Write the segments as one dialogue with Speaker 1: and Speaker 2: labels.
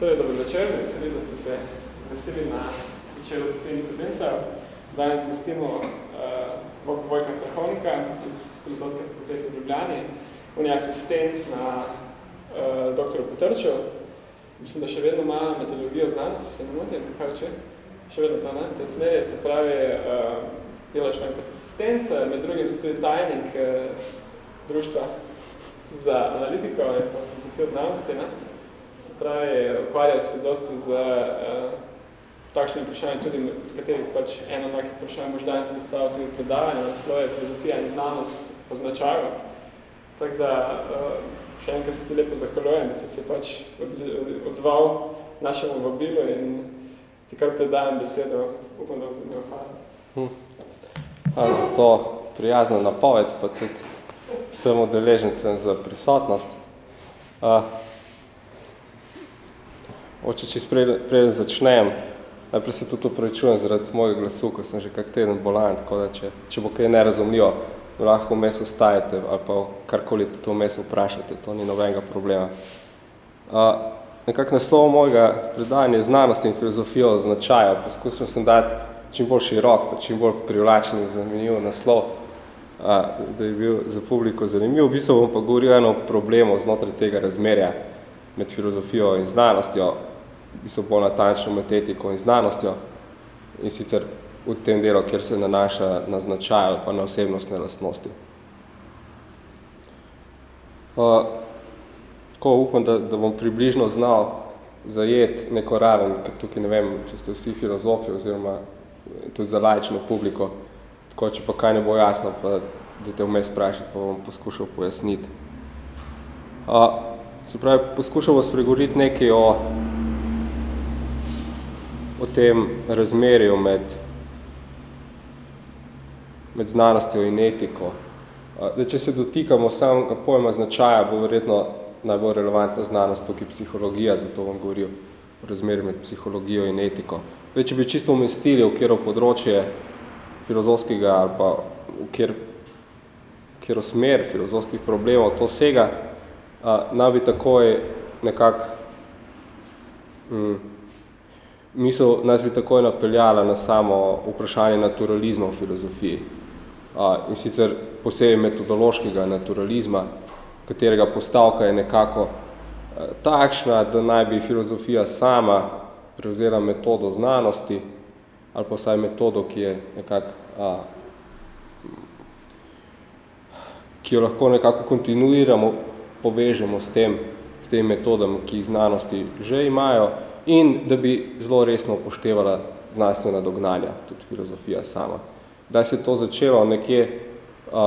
Speaker 1: Torej, dobro večer, veseli, da ste se veseli na večeru za film Turbenca. Danes gostimo uh, Vojka Strahovnika iz Filozofske fakultete v Ljubljani. On je asistent na uh, doktoru Potrču. Mislim, da še vedno ima metodologijo znanosti, se ne motim, kaj če? Še vedno to, ne? V tej smeri se pravi, uh, delaš tam kot asistent, med drugim si tudi tajnik uh, društva za analitiko in filozofijo znanosti, ne? Se pravi, ukvarja se dosti z uh, takšnimi vprašanji, tudi od katerih pač eno takih vprašanj možda danes predstavil tudi predavanje, naslov je filozofija in znanost po značaju. Tako da uh, še enkrat se ti lepo zahvaljujem, da si se pač od, od, odzval našemu vabilu in ti kar predajem besedo, upam, da v zanimivo hvala. Hm.
Speaker 2: Za to prijazno napoved, pa tudi sem udeležencem za prisotnost. Uh, Oče, če preden začnem, najprej se tudi upravičujem zaradi mojega glasu, ko sem že kak teden bolan, tako da če, če bo kaj nerazumljivo, lahko vmes ostajate ali pa karkoli to vmes vprašate, to ni nobenega problema. Uh, nekak naslov mojega predanja je znanost in filozofijo značaja. Poskusil sem dati čim bolj širok, pa čim bolj privlačen in zanimiv naslov, uh, da je bil za publiko zanimiv. V bistvu bom pa govoril eno problemo znotraj tega razmerja med filozofijo in znanostjo, v bistvu bolj natančno med etiko in znanostjo in sicer v tem delu, kjer se nanaša na značaj ali pa na osebnostne lastnosti. Uh, tako upam, da, da bom približno znal zajet neko raven, ker tukaj ne vem, če ste vsi filozofi oziroma tudi za laično publiko, tako če pa kaj ne bo jasno, pa da te vmes sprašati, pa bom poskušal pojasniti. Uh, se pravi, poskušal bom spregovoriti nekaj o o tem razmerju med, med znanostjo in etiko. Da, če se dotikamo samega pojma značaja, bo verjetno najbolj relevantna znanost tukaj psihologija, zato bom govoril o razmerju med psihologijo in etiko. Da, če bi čisto umestili v kjero področje filozofskega ali pa v kjer, kjero smer filozofskih problemov to sega, nam bi takoj nekako mm, misel nas bi takoj napeljala na samo vprašanje naturalizma v filozofiji. In sicer posebej metodološkega naturalizma, katerega postavka je nekako takšna, da naj bi filozofija sama prevzela metodo znanosti ali pa vsaj metodo, ki je nekako a, ki jo lahko nekako kontinuiramo, povežemo s tem, s tem metodami, ki jih znanosti že imajo, in da bi zelo resno upoštevala znanstvena dognanja, tudi filozofija sama. Da se to začelo nekje, uh,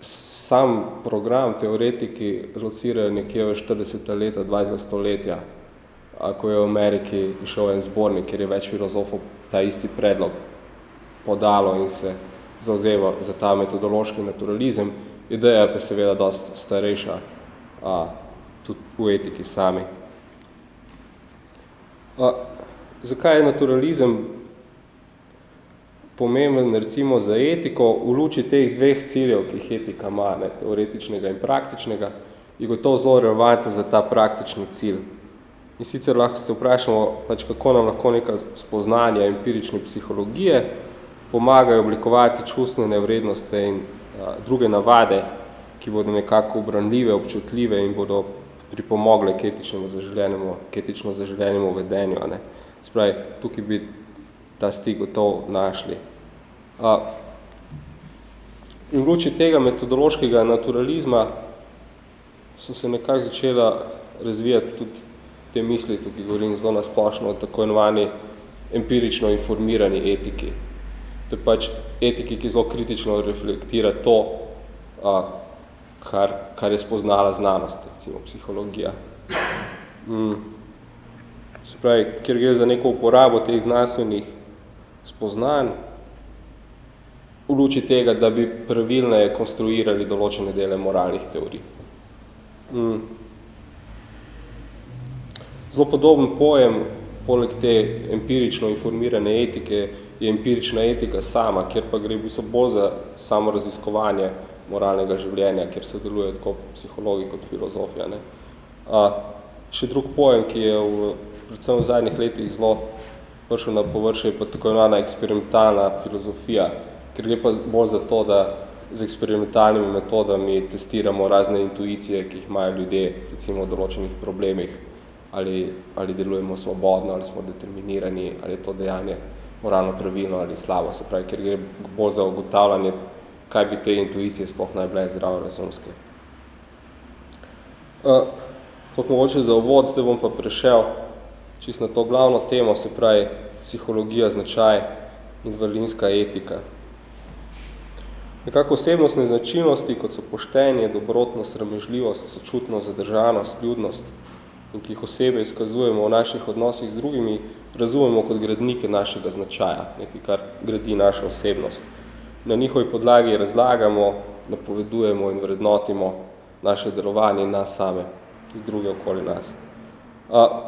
Speaker 2: sam program teoretiki locirajo nekje v 40. leta 20. stoletja, uh, ko je v Ameriki išel en zbornik, kjer je več filozofov ta isti predlog podalo in se zauzeva za ta metodološki naturalizem. Ideja pa seveda dosti starejša, uh, tudi v etiki sami. A, zakaj je naturalizem pomemben recimo za etiko v luči teh dveh ciljev, ki jih etika ima, ne, teoretičnega in praktičnega, je gotovo zelo relevantno za ta praktični cilj. In sicer lahko se vprašamo, pač kako nam lahko neka spoznanja empirične psihologije pomagajo oblikovati čustvene vrednosti in a, druge navade, ki bodo nekako obranljive, občutljive in bodo pripomogle k etičnemu zaželjenemu, k etično zaželjenemu vedenju. Ne. Spravi, tukaj bi ta stik gotov našli. A, in v luči tega metodološkega naturalizma so se nekako začela razvijati tudi te misli, tukaj govorim zelo nasplošno o tako imenovani empirično informirani etiki. To je pač etiki, ki zelo kritično reflektira to, a, kar, kar je spoznala znanost, recimo psihologija. Mm. Se pravi, ker gre za neko uporabo teh znanstvenih spoznanj, v luči tega, da bi pravilne konstruirali določene dele moralnih teorij. Mm. Zelo podoben pojem, poleg te empirično informirane etike, je empirična etika sama, kjer pa gre v bistvu bolj za samo raziskovanje moralnega življenja, kjer se deluje tako psihologi kot filozofija. Ne. A, še drug pojem, ki je v, predvsem v zadnjih letih zelo prišel na površje, je pa tako imenovana eksperimentalna filozofija, ker gre pa bolj za to, da z eksperimentalnimi metodami testiramo razne intuicije, ki jih imajo ljudje, recimo v določenih problemih, ali, ali delujemo svobodno, ali smo determinirani, ali je to dejanje moralno pravilno ali slabo, se pravi, ker gre bolj za ugotavljanje, kaj bi te intuicije sploh naj bile zdravo razumske. Uh, to mogoče za uvod, zdaj bom pa prešel čist na to glavno temo, se pravi psihologija, značaj in valinska etika. Nekako osebnostne značilnosti, kot so poštenje, dobrotnost, sramežljivost, sočutnost, zadržanost, ljudnost in ki jih osebe izkazujemo v naših odnosih z drugimi, razumemo kot gradnike našega značaja, nekaj, kar gradi našo osebnost. Na njihovi podlagi razlagamo, napovedujemo in vrednotimo naše delovanje in nas same, tudi druge okoli nas.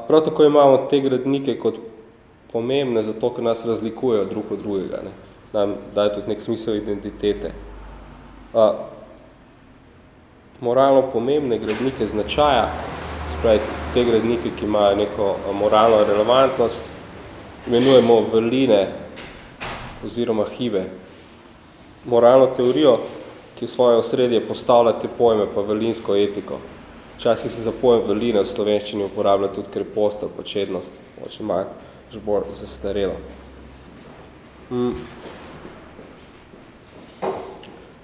Speaker 2: Prav tako imamo te gradnike kot pomembne, zato ker nas razlikujejo drug od drugega. Ne. Nam dajo tudi nek smisel identitete. Moralno pomembne gradnike značaja, spravi te gradnike, ki imajo neko moralno relevantnost, imenujemo vrline oziroma hibe. Moralno teorijo, ki v svoje osredje postavlja te pojme pa velinsko etiko. Včasih se za pojem veline v slovenščini uporablja tudi krepost ali počednost, moče ima že bolj zastarelo. Hmm.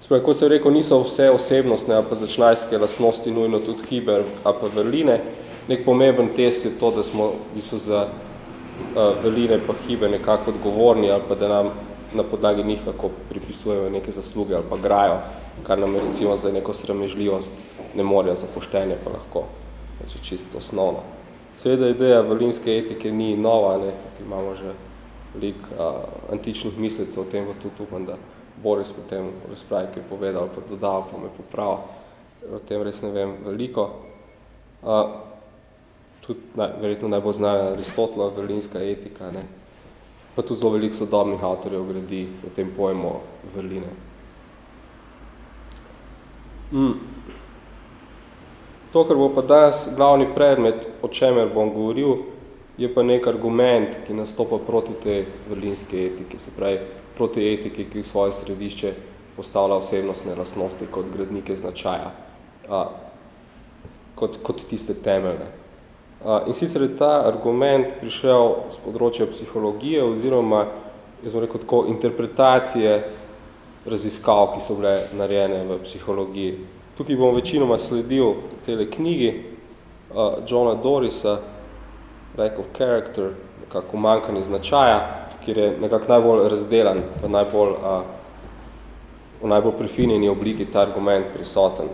Speaker 2: Spaj, kot sem rekel, niso vse osebnostne ali pa začnajske lastnosti nujno tudi hiber ali pa veline. Nek pomemben test je to, da smo v bistvu za uh, veline pa hibe nekako odgovorni ali pa da nam na podlagi njih lahko pripisujejo neke zasluge ali pa grajo, kar nam recimo za neko sramežljivost ne morajo za poštenje pa lahko. Znači čisto osnovno. Seveda ideja valinske etike ni nova, ne, tako imamo že velik a, antičnih mislecev o tem, tudi upam, da Boris potem v razpravi, ki je povedal, pa dodal, pa me popravil, o tem res ne vem veliko. A, tudi naj, verjetno najbolj znana Aristotelova valinska etika, ne, pa tudi zelo veliko sodobnih avtorjev gradi o tem pojmu veline. Mm. To, kar bo pa danes glavni predmet, o čemer bom govoril, je pa nek argument, ki nastopa proti te vrlinske etike, se pravi proti etike, ki v svoje središče postavlja osebnostne lastnosti kot gradnike značaja, a, kot, kot tiste temeljne. In sicer je ta argument prišel z področja psihologije oziroma, jaz rekel tako, interpretacije raziskav, ki so bile narejene v psihologiji. Tukaj bom večinoma sledil tele knjigi uh, Johna Dorisa, Lack of Character, nekako manjkanje značaja, kjer je nekako najbolj razdelan, pa najbolj, uh, v najbolj prefinjeni obliki ta argument prisoten.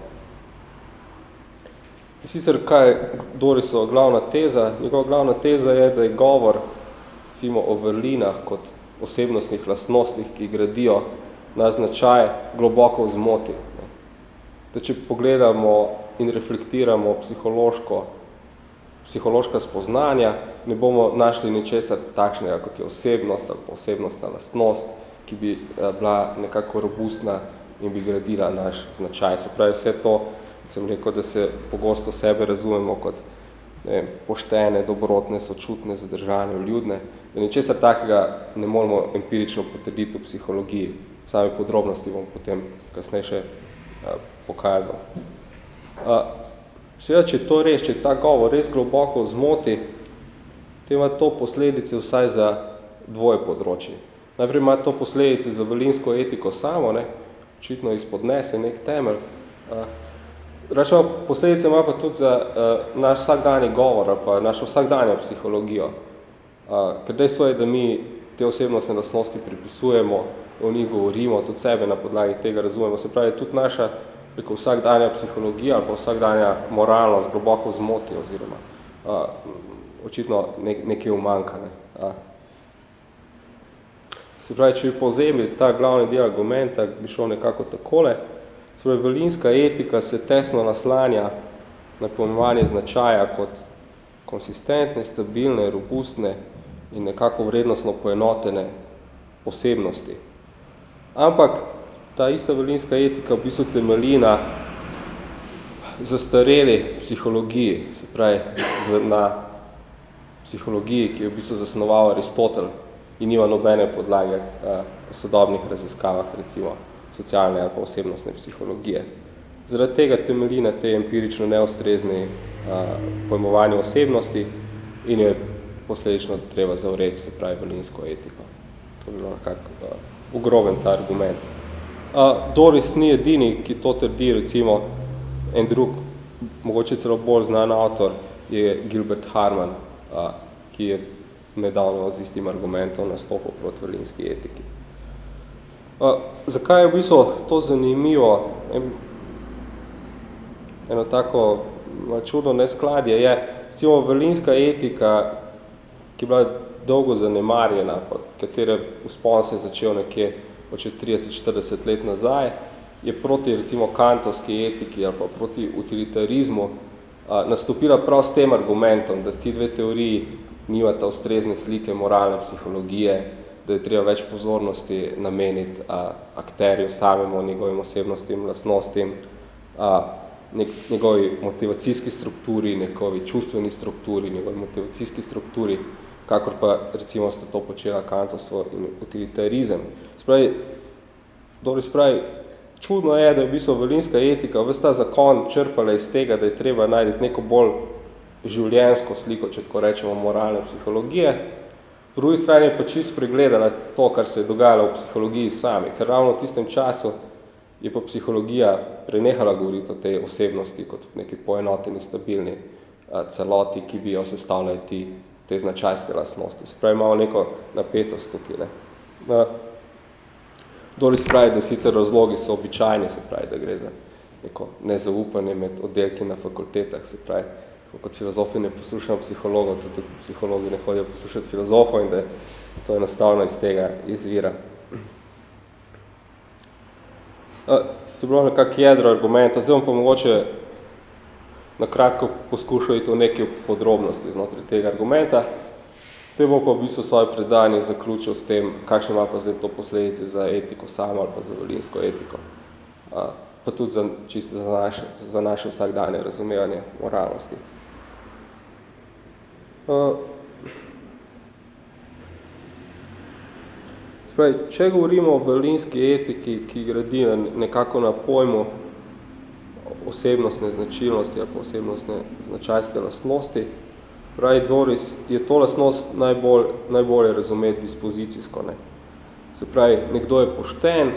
Speaker 2: In sicer, kaj je Dorisova glavna teza? Njegova glavna teza je, da je govor recimo, o vrlinah kot osebnostnih lastnostih, ki gradijo na značaj, globoko v zmoti da če pogledamo in reflektiramo psihološko, psihološka spoznanja, ne bomo našli ničesar takšnega, kot je osebnost ali osebnostna lastnost, ki bi eh, bila nekako robustna in bi gradila naš značaj. Se pravi, vse to, sem rekel, da se pogosto sebe razumemo kot ne vem, poštene, dobrotne, sočutne, zadržane, ljudne, da ničesar takega ne moramo empirično potrditi v psihologiji. Same podrobnosti bom potem kasneje še eh, pokazal. Seveda, če to res, če ta govor res globoko zmoti, te ima to posledice vsaj za dvoje področje. Najprej ima to posledice za velinsko etiko samo, ne, očitno izpodnese nek temelj. Rečemo, posledice ima pa tudi za uh, naš vsakdanji govor, pa našo vsakdanjo psihologijo. Uh, ker dejstvo je, da mi te osebnostne lastnosti pripisujemo, o njih govorimo, tudi sebe na podlagi tega razumemo. Se pravi, tudi naša rekel, vsakdanja psihologija ali pa vsakdanja moralnost globoko zmoti oziroma a, očitno nek, nekaj umanka. Ne. A. Se pravi, če bi povzemili ta glavni del argumenta, bi šel nekako takole. Se pravi, velinska etika se tesno naslanja na pojmovanje značaja kot konsistentne, stabilne, robustne in nekako vrednostno poenotene osebnosti. Ampak ta ista velinska etika v bistvu temelji na zastareli psihologiji, se pravi na psihologiji, ki je v bistvu zasnoval Aristotel in nima nobene podlage v sodobnih raziskavah, recimo socialne ali pa osebnostne psihologije. Zaradi tega temelji na tej empirično neustrezni pojmovanju osebnosti in je posledično treba zavreti, se pravi, velinsko etiko. To bi bilo nekako ugroben ta argument. Uh, Doris ni edini, ki to trdi, recimo en drug, mogoče celo bolj znan avtor, je Gilbert Harman, uh, ki je nedavno z istim argumentom nastopil proti velinski etiki. Zakaj je v bistvu to zanimivo? En, eno tako čudno neskladje je, recimo velinska etika, ki je bila dolgo zanemarjena, pa katere uspon se je začel nekje oče 30-40 let nazaj, je proti recimo kantovski etiki ali pa proti utilitarizmu a, nastopila prav s tem argumentom, da ti dve teoriji nimata ustrezne slike moralne psihologije, da je treba več pozornosti nameniti a, akterju samemu, njegovim osebnostim, lastnostim, a, nek, njegovi motivacijski strukturi, njegovi čustveni strukturi, njegovi motivacijski strukturi, kakor pa recimo sta to počela kantovstvo in utilitarizem. Spravi, dobro spravi, čudno je, da je v bistvu velinska etika vse ta zakon črpala iz tega, da je treba najti neko bolj življenjsko sliko, če tako rečemo, moralne psihologije. Drugi strani je pa čisto pregledala to, kar se je dogajalo v psihologiji sami, ker ravno v tistem času je pa psihologija prenehala govoriti o tej osebnosti kot neki poenoteni, stabilni celoti, ki bi jo sestavljali ti te značajske lastnosti. Se pravi, imamo neko napetost tukaj. Ne. Doli spravi, da sicer razlogi so običajni, se pravi, da gre za neko nezaupanje med oddelki na fakultetah, se pravi, kot filozofi ne poslušamo psihologov, tudi psihologi ne hodijo poslušati filozofov in da to enostavno iz tega izvira. To je bilo nekak jedro argumenta, zdaj bom pa mogoče na kratko poskušal iti v neke podrobnosti znotraj tega argumenta. Te bom pa v bistvu svoje predanje zaključil s tem, kakšne ima pa zdaj to posledice za etiko samo ali pa za velinsko etiko. Pa tudi za, čisto za naše, za naše vsakdanje razumevanje moralnosti. A, spravi, če govorimo o velinski etiki, ki gradi nekako na pojmu osebnostne značilnosti ali pa osebnostne značajske lastnosti. Pravi Doris, je to lastnost najbolj, najbolje razumeti dispozicijsko. Ne? Se pravi, nekdo je pošten,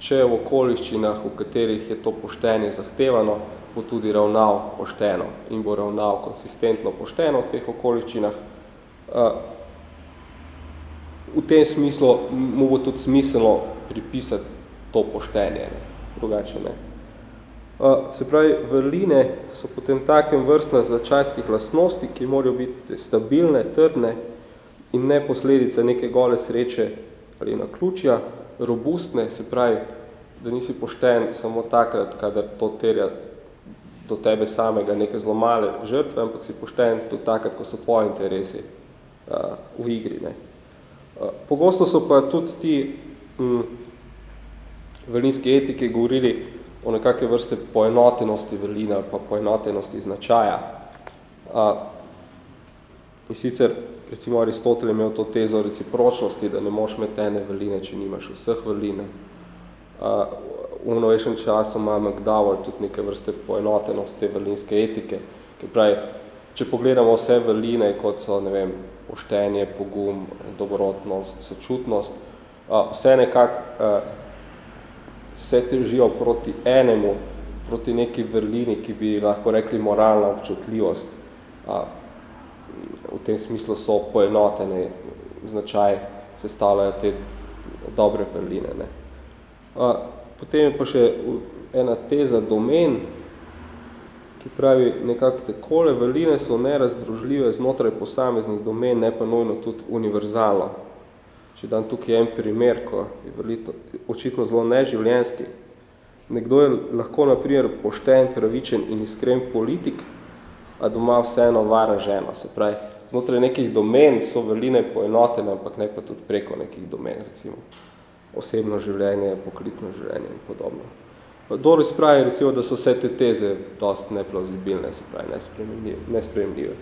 Speaker 2: če v okoliščinah, v katerih je to poštenje zahtevano, bo tudi ravnal pošteno in bo ravnal konsistentno pošteno v teh okoliščinah. V tem smislu mu bo tudi smiselno pripisati to poštenje, ne? drugače ne. Se pravi, vrline so potem takem vrstna značajskih lastnosti, ki morajo biti stabilne, trdne in ne posledice neke gole sreče ali naključja, robustne, se pravi, da nisi pošten samo takrat, kadar to terja do tebe samega neke zlomale žrtve, ampak si pošten tudi takrat, ko so tvoji interesi uh, v igri. Ne. Uh, pogosto so pa tudi ti um, velinski etike govorili, o nekakve vrste poenotenosti vrline ali pa poenotenosti značaja. A, in sicer, recimo Aristotel je imel to tezo recipročnosti, da ne moš imeti ene vrline, če nimaš vseh vrline. A, v novejšem času ima McDowell tudi neke vrste poenotenosti te vrlinske etike, ki pravi, če pogledamo vse vrline, kot so, ne vem, poštenje, pogum, dobrotnost, sočutnost, vse nekako se težijo proti enemu, proti neki vrlini, ki bi lahko rekli moralna občutljivost. V tem smislu so poenotene značaj, se stavljajo te dobre vrline. Ne. Potem je pa še ena teza domen, ki pravi nekako takole, vrline so nerazdružljive znotraj posameznih domen, ne pa nujno tudi univerzalno. Če dan tukaj en primer, ko je velito, očitno zelo neživljenjski. Nekdo je lahko, na primer, pošten, pravičen in iskren politik, a doma vseeno vara žena. Se pravi, znotraj nekih domen so veline poenotene, ampak ne pa tudi preko nekih domen, recimo osebno življenje, poklicno življenje in podobno. Doris pravi, recimo, da so vse te teze dosti neplauzibilne, se pravi, nespremljive.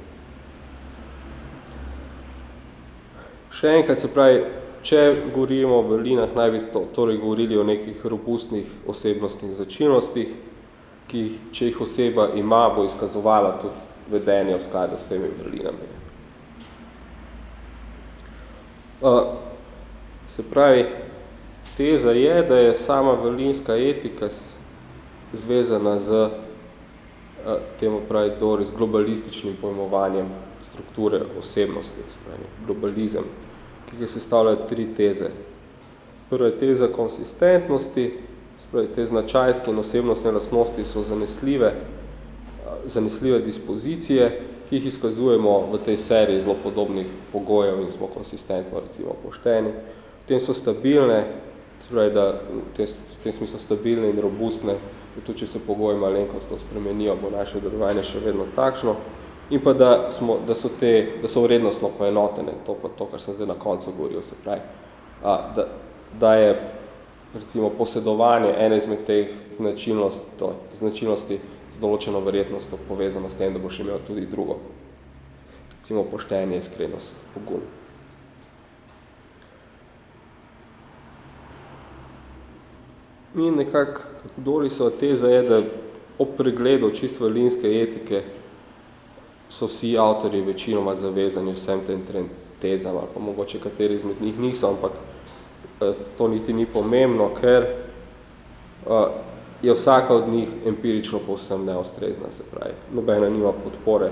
Speaker 2: Še enkrat se pravi, če govorimo o vrlinah, naj bi to, torej govorili o nekih robustnih osebnostnih začinostih, ki če jih oseba ima, bo izkazovala tudi vedenje v skladu s temi vrlinami. Uh, se pravi, teza je, da je sama vrlinska etika zvezana z uh, temu pravi Doris, globalističnim pojmovanjem strukture osebnosti, spravi, globalizem, ki ga sestavljajo tri teze. Prva je teza konsistentnosti, spravi, te značajske in osebnostne lastnosti so zanesljive, uh, zanesljive dispozicije, ki jih izkazujemo v tej seriji zelo podobnih pogojev in smo konsistentno, recimo, pošteni. Potem so stabilne, spravi, da v tem, v tem smislu stabilne in robustne, tudi če se pogoji malenkost spremenijo, bo naše delovanje še vedno takšno, in pa da, smo, da, so, te, da so vrednostno poenotene, to pa to, kar sem zdaj na koncu govoril, se pravi, a, da, da je recimo posedovanje ene izmed teh značilnost, to, značilnosti z določeno verjetnostjo povezano s tem, da boš imel tudi drugo. Recimo poštenje, iskrenost, pogum. Mi nekako Dorisova teza je, da ob pregledu čisto linske etike so vsi avtori večinoma zavezani vsem tem tezam, ali pa mogoče kateri izmed njih niso, ampak eh, to niti ni pomembno, ker eh, je vsaka od njih empirično povsem neostrezna, se pravi. Nobena nima podpore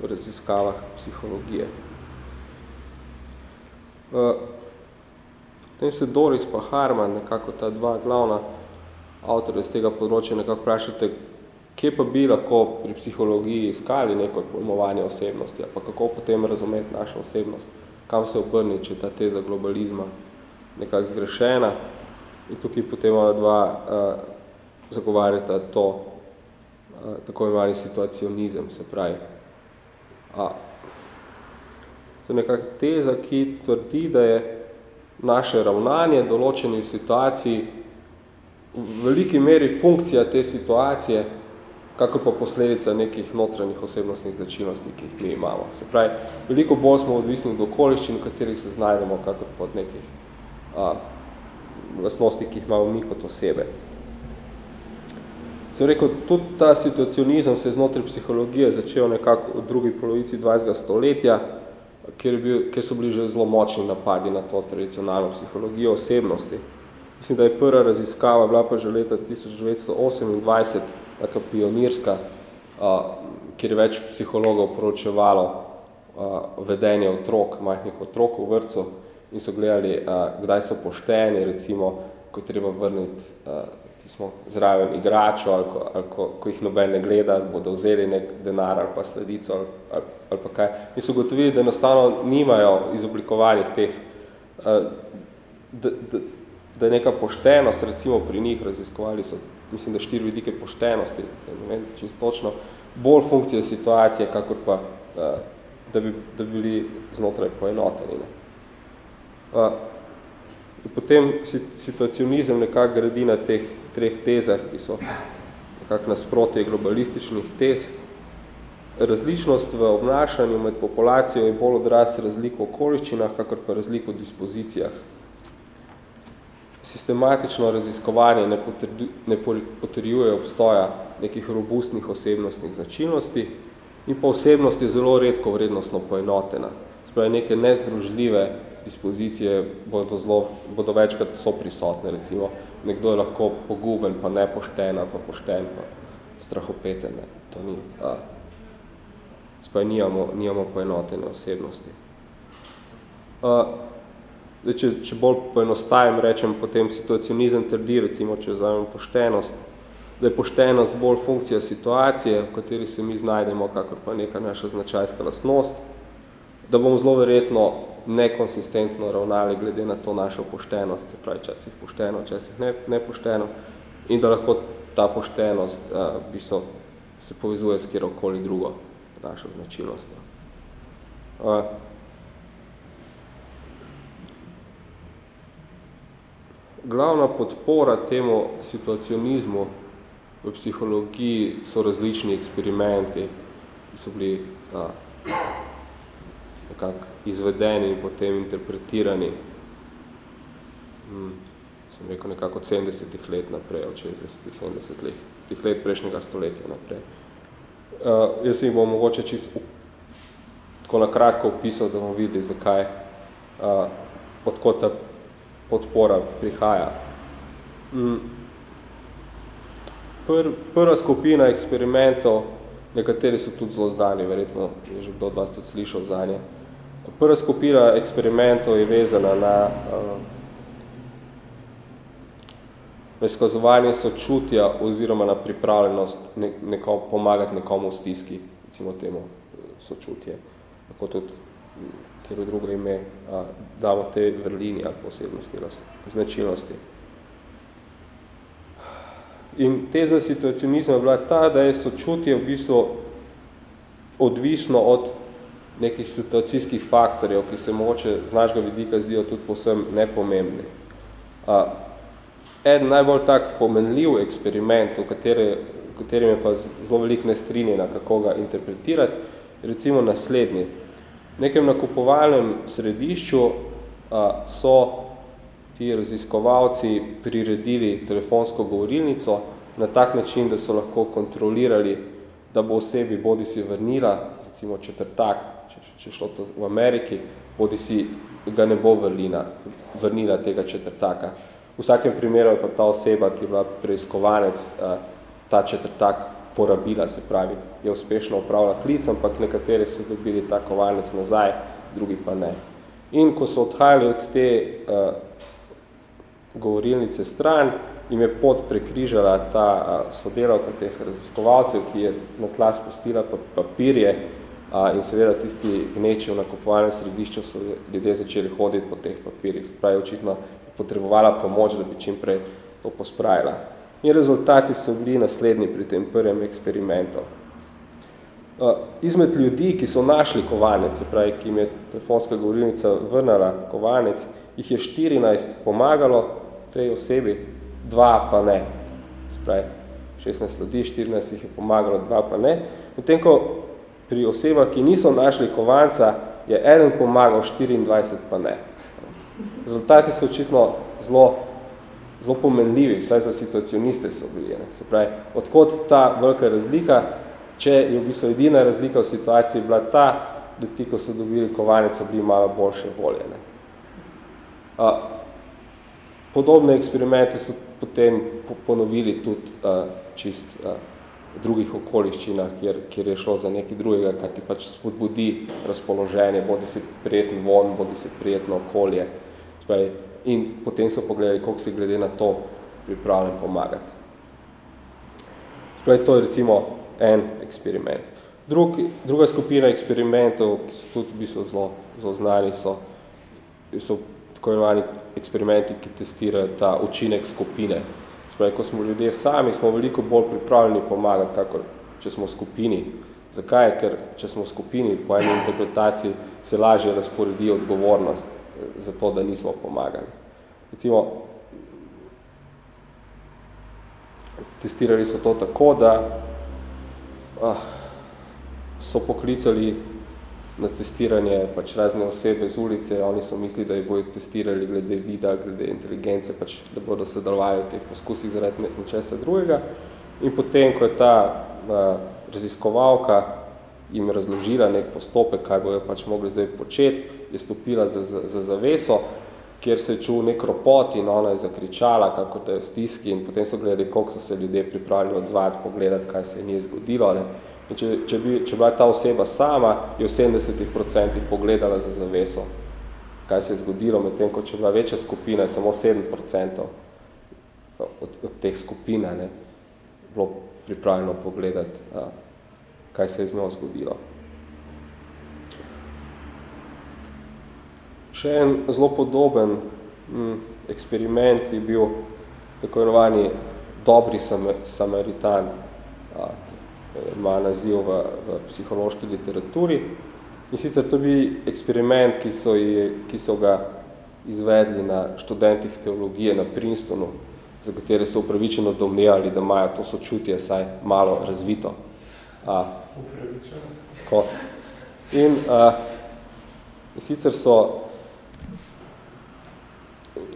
Speaker 2: v raziskavah psihologije. Potem se Doris pa Harman, nekako ta dva glavna avtorja z tega področja nekako vprašate, kje pa bi lahko pri psihologiji iskali neko pojmovanje osebnosti, pa kako potem razumeti našo osebnost, kam se obrni, če ta teza globalizma nekako zgrešena. In tukaj potem dva uh, zagovarjata to, uh, tako imali situacionizem, se pravi. A, to je nekako teza, ki tvrdi, da je naše ravnanje določeni situaciji v veliki meri funkcija te situacije, kako pa posledica nekih notranjih osebnostnih začinnosti, ki jih mi imamo. Se pravi, veliko bolj smo odvisni od okoliščin, v katerih se znajdemo, kako pod nekih a, lastnosti, ki jih imamo mi kot osebe. Sem rekel, tudi ta situacionizem se je znotraj psihologije začel nekako v drugi polovici 20. stoletja, kjer, bil, kjer so bili že zelo močni napadi na to tradicionalno psihologijo osebnosti. Mislim, da je prva raziskava bila pa že leta 1928, taka pionirska, a, kjer je več psihologov poročevalo a, vedenje otrok, majhnih otrok v vrcu in so gledali, a, kdaj so pošteni, recimo, ko treba vrniti a, tismo zraven igračo ali, ko, ali ko, ko jih noben ne gleda, bodo vzeli nek denar ali pa sledico ali, ali, ali pa kaj. In so gotovili, da enostavno nimajo izoblikovanih teh, a, da, da, da je neka poštenost, recimo pri njih raziskovali so, mislim, da štiri vidike poštenosti, ne vem, čisto točno, bolj funkcija situacije, kakor pa, eh, da bi, da bi bili znotraj poenoteni. Ne. Uh, potem situacionizem nekako gradi na teh treh tezah, ki so nekako nasprotje globalističnih tez. Različnost v obnašanju med populacijo je bolj odraz razliko v okoliščinah, kakor pa razliko v dispozicijah sistematično raziskovanje ne, ne potrjuje obstoja nekih robustnih osebnostnih značilnosti in pa osebnost je zelo redko vrednostno poenotena. Spravi, neke nezdružljive dispozicije bodo, zelo, bodo večkrat so prisotne, recimo nekdo je lahko poguben, pa nepošten, pa pošten, pa strahopeten, ne. to ni. A, spravi, nijamo, nijamo poenotene osebnosti. A, Zdaj, če, če bolj poenostavim, rečem, potem situacionizem trdi, recimo, če vzamem poštenost, da je poštenost bolj funkcija situacije, v kateri se mi znajdemo, kakor pa neka naša značajska lastnost, da bomo zelo verjetno nekonsistentno ravnali glede na to našo poštenost, se pravi, časih pošteno, časih ne, nepošteno, in da lahko ta poštenost uh, bi so, se povezuje s kjerokoli drugo našo značilnostjo. Uh, glavna podpora temu situacionizmu v psihologiji so različni eksperimenti, ki so bili a, nekako izvedeni in potem interpretirani. Hmm, sem rekel nekako od 70 let naprej, od 60 70 let, prejšnjega stoletja naprej. Uh, jaz si bom mogoče čisto tako na kratko opisal, da bomo videli, zakaj, uh, odkot ta podpora prihaja. Mm. Pr, prva skupina eksperimentov, nekateri so tudi zelo znani, verjetno je že kdo od vas tudi slišal za nje. Prva skupina eksperimentov je vezana na uh, izkazovanje sočutja oziroma na pripravljenost ne, nekom, pomagati nekomu v stiski, recimo temu sočutje. Tako tudi, ker v drugo ime a, damo te vrlini ali posebnosti, značilnosti. In teza situacionizma je bila ta, da je sočutje v bistvu odvisno od nekih situacijskih faktorjev, ki se mogoče z našega vidika zdijo tudi povsem nepomembni. A, eden najbolj tak pomenljiv eksperiment, v, katere, v katerem je pa zelo veliko nestrinjena, kako ga interpretirati, recimo naslednji. Nekem nakupovalnem središču a, so ti raziskovalci priredili telefonsko govorilnico na tak način, da so lahko kontrolirali, da bo osebi bodi si vrnila, recimo četrtak, če, če šlo to v Ameriki, bodi si ga ne bo vrlina, vrnila tega četrtaka. V vsakem primeru je pa ta oseba, ki je bila preiskovanec, ta četrtak porabila, se pravi, je uspešno upravila klic, ampak nekateri so dobili ta kovalec nazaj, drugi pa ne. In ko so odhajali od te uh, govorilnice stran, jim je pot prekrižala ta uh, sodelavka teh raziskovalcev, ki je na tla spustila papirje uh, in seveda tisti gneči v nakupovalnem središču so ljudje začeli hoditi po teh papirjih. Spravi, očitno potrebovala pomoč, da bi čim prej to pospravila. In rezultati so bili naslednji pri tem prvem eksperimentu. Izmed ljudi, ki so našli kovanec, se pravi, ki jim je telefonska govorilnica vrnala kovanec, jih je 14 pomagalo tej osebi, dva pa ne. Se pravi, 16 ljudi, 14 jih je pomagalo, dva pa ne. Medtem ko pri osebah, ki niso našli kovanca, je eden pomagal, 24 pa ne. Rezultati so očitno zelo, zelo pomenljivi, vsaj za situacioniste so bili. Ne. Se pravi, odkot ta velika razlika, če je v bistvu edina razlika v situaciji bila ta, da ti, ko so dobili kovanec, so bili malo boljše volje. Ne. A, podobne eksperimente so potem ponovili tudi a, čist a, drugih okoliščinah, kjer, kjer je šlo za nekaj drugega, kar ti pač spodbudi razpoloženje, bodi si prijeten von, bodi si prijetno okolje. Spravi, in potem so pogledali, koliko se glede na to pripravljen pomagati. Spravi, to je recimo en eksperiment. Drug, druga skupina eksperimentov, ki so tudi v bistvu zelo, zelo znani, so, so tako imenovani eksperimenti, ki testirajo ta učinek skupine. Spravi, ko smo ljudje sami, smo veliko bolj pripravljeni pomagati, kakor če smo v skupini. Zakaj? Ker če smo v skupini, po eni interpretaciji se lažje razporedi odgovornost za to, da nismo pomagali. Recimo, testirali so to tako, da ah, so poklicali na testiranje pač razne osebe z ulice, oni so mislili, da jih bodo testirali glede vida, glede inteligence, pač, da bodo sodelovali v teh poskusih zaradi nečesa drugega. In potem, ko je ta a, raziskovalka jim razložila nek postopek, kaj bojo pač mogli zdaj početi, je stopila za, za, za zaveso, kjer se je čul nek ropot in ona je zakričala, kako da je v stiski in potem so gledali, koliko so se ljudje pripravili odzvati, pogledati, kaj se je nije zgodilo. Ne. In če, če, bi, če bila ta oseba sama, je v 70% pogledala za zaveso, kaj se je zgodilo, medtem ko če bila večja skupina, je samo 7% od, od teh skupina ne, bilo pripravljeno pogledati, a, kaj se je z njo zgodilo. Še en zelo podoben m, eksperiment je bil tako imenovani dobri samaritan, a, ima naziv v, v psihološki literaturi. In sicer to bi eksperiment, ki so, je, ki so ga izvedli na študentih teologije na Princetonu za katere so upravičeno domnevali, da imajo to sočutje saj malo razvito.
Speaker 1: A, upravičeno.
Speaker 2: Tako. In a, sicer so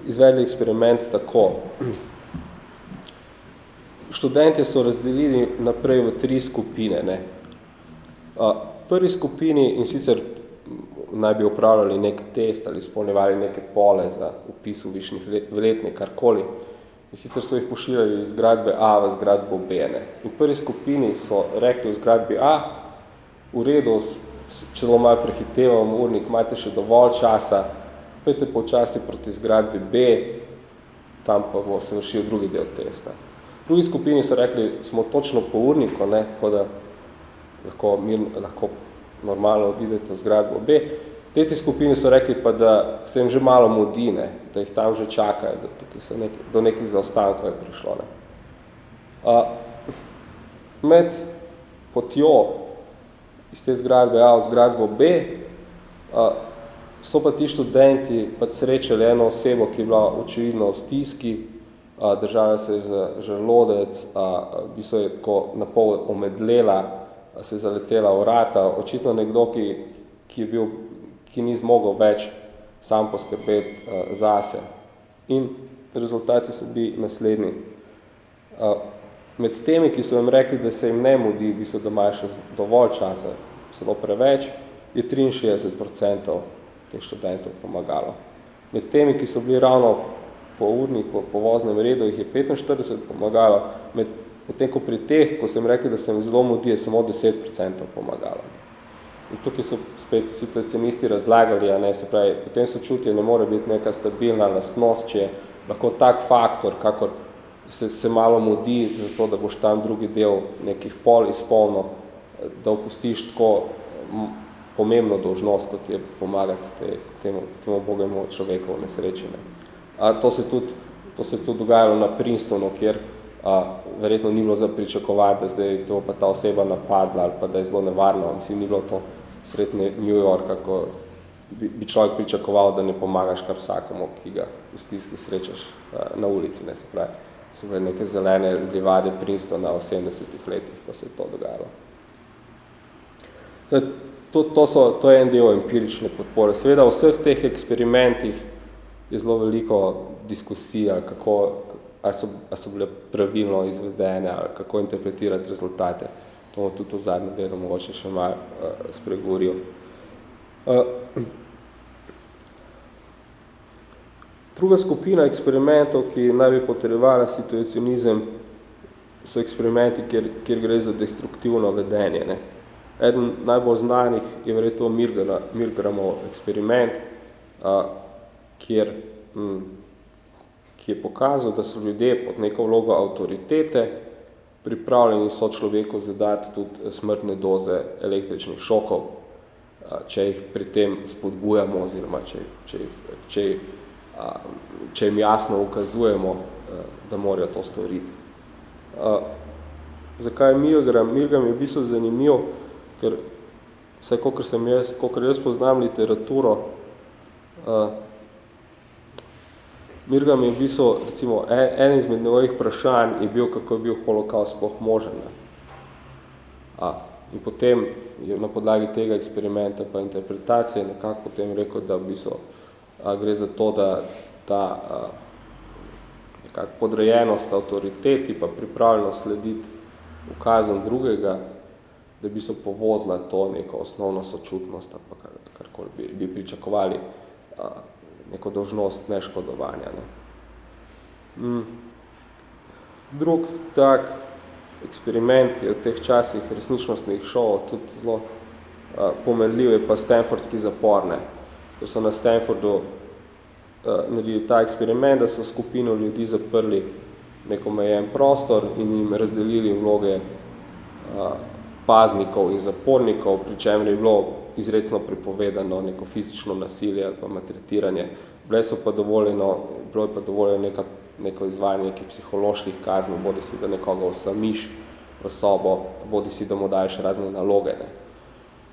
Speaker 2: izvedli eksperiment tako. Študente so razdelili naprej v tri skupine. Ne. Prvi skupini in sicer naj bi upravljali nek test ali spolnevali neke pole za upis v višnih letne, karkoli. In sicer so jih pošiljali iz zgradbe A v zgradbo B. Ne. V prvi skupini so rekli v zgradbi A, v redu, če zelo malo prehitevam urnik, imate še dovolj časa, pejte počasi proti zgradbi B, tam pa bo se vršil drugi del testa. V drugi skupini so rekli, smo točno po urniku, ne, tako da lahko, mir, lahko normalno vidite v zgradbo B. Tretji skupini so rekli pa, da se jim že malo mudi, ne, da jih tam že čakajo, da tukaj se nek, do nekih zaostankov je prišlo. Ne. A, med potjo iz te zgradbe A v zgradbo B a, so pa ti študenti pa srečali eno osebo, ki je bila očividno v stiski, a, držala se je za želodec, a, a, bi se je tako napol omedlela, se je zaletela vrata, očitno nekdo, ki, ki, je bil, ki ni zmogel več sam poskrbeti uh, zase. In rezultati so bili naslednji. Uh, med temi, ki so jim rekli, da se jim ne mudi, v bistvu, da imajo še dovolj časa, celo preveč, je 63% teh študentov pomagalo. Med temi, ki so bili ravno po urniku, po voznem redu, jih je 45 pomagalo, med Potem, ko pri teh, ko sem rekel, da sem zelo mudi, je samo 10% pomagalo. In tukaj so spet situacionisti razlagali, a ne, se pravi, potem sočutje ne more biti neka stabilna lastnost, če je lahko tak faktor, kakor se, se malo mudi, zato da boš tam drugi del nekih pol izpolno, da opustiš tako pomembno dolžnost, kot je pomagati te, temu, temu bogemu človeku v nesrečine. A to se tudi, to se tudi dogajalo na Princetonu, kjer a, verjetno ni bilo za pričakovati, da zdaj to pa ta oseba napadla ali pa da je zelo nevarno. Mislim, ni bilo to srednje New York, ko bi, bi človek pričakoval, da ne pomagaš kar vsakomu, ki ga v stiski srečaš a, na ulici. Ne, se pravi, so bile neke zelene livade Princetona v 70-ih letih, ko se je to dogajalo. Zdaj, to, to, so, to je en del empirične podpore. Seveda v vseh teh eksperimentih je zelo veliko diskusija, kako, ali so, ali so bile pravilno izvedene, ali kako interpretirati rezultate. To bomo tudi v zadnjem delu mogoče še malo uh, spregovoril. Uh, druga skupina eksperimentov, ki naj bi potrebovala situacionizem, so eksperimenti, kjer, kjer gre za destruktivno vedenje. Ne. Eden najbolj znanih je verjetno Milgramov eksperiment, uh, kjer hm, ki je pokazal, da so ljudje pod neko vlogo avtoritete pripravljeni so človeku zadati tudi smrtne doze električnih šokov, če jih pri tem spodbujamo oziroma če, če, če, če jim jasno ukazujemo, da morajo to storiti. Zakaj je Milgram? Milgram je v bistvu zanimiv, ker vsaj, kolikor sem jaz, kolikor jaz poznam literaturo, Mirgam je v bistvu, recimo, en, en izmed novih vprašanj je bil, kako je bil holokaust sploh možen. A, in potem je na podlagi tega eksperimenta pa interpretacije nekako potem rekel, da v bistvu a, gre za to, da ta a, nekako podrejenost avtoriteti pa pripravljenost slediti ukazom drugega, da bi so povozila to neko osnovno sočutnost ali pa kar, karkoli bi, bi pričakovali a, neko dožnost neškodovanja. Ne. Mm. Drug tak eksperiment, ki je v teh časih resničnostnih šov tudi zelo a, pomenljiv, je pa Stanfordski zapor. Ne. Ker so na Stanfordu naredili ta eksperiment, da so skupino ljudi zaprli neko mejen prostor in jim razdelili vloge a, paznikov in zapornikov, pri čemer je bilo izrecno prepovedano neko fizično nasilje ali pa maltretiranje. Bile so pa dovoljeno, bilo je pa dovoljeno neka, neko izvajanje nekih psiholoških kazni, bodi si, da nekoga osamiš v sobo, bodi si, da mu daješ razne naloge. Ne.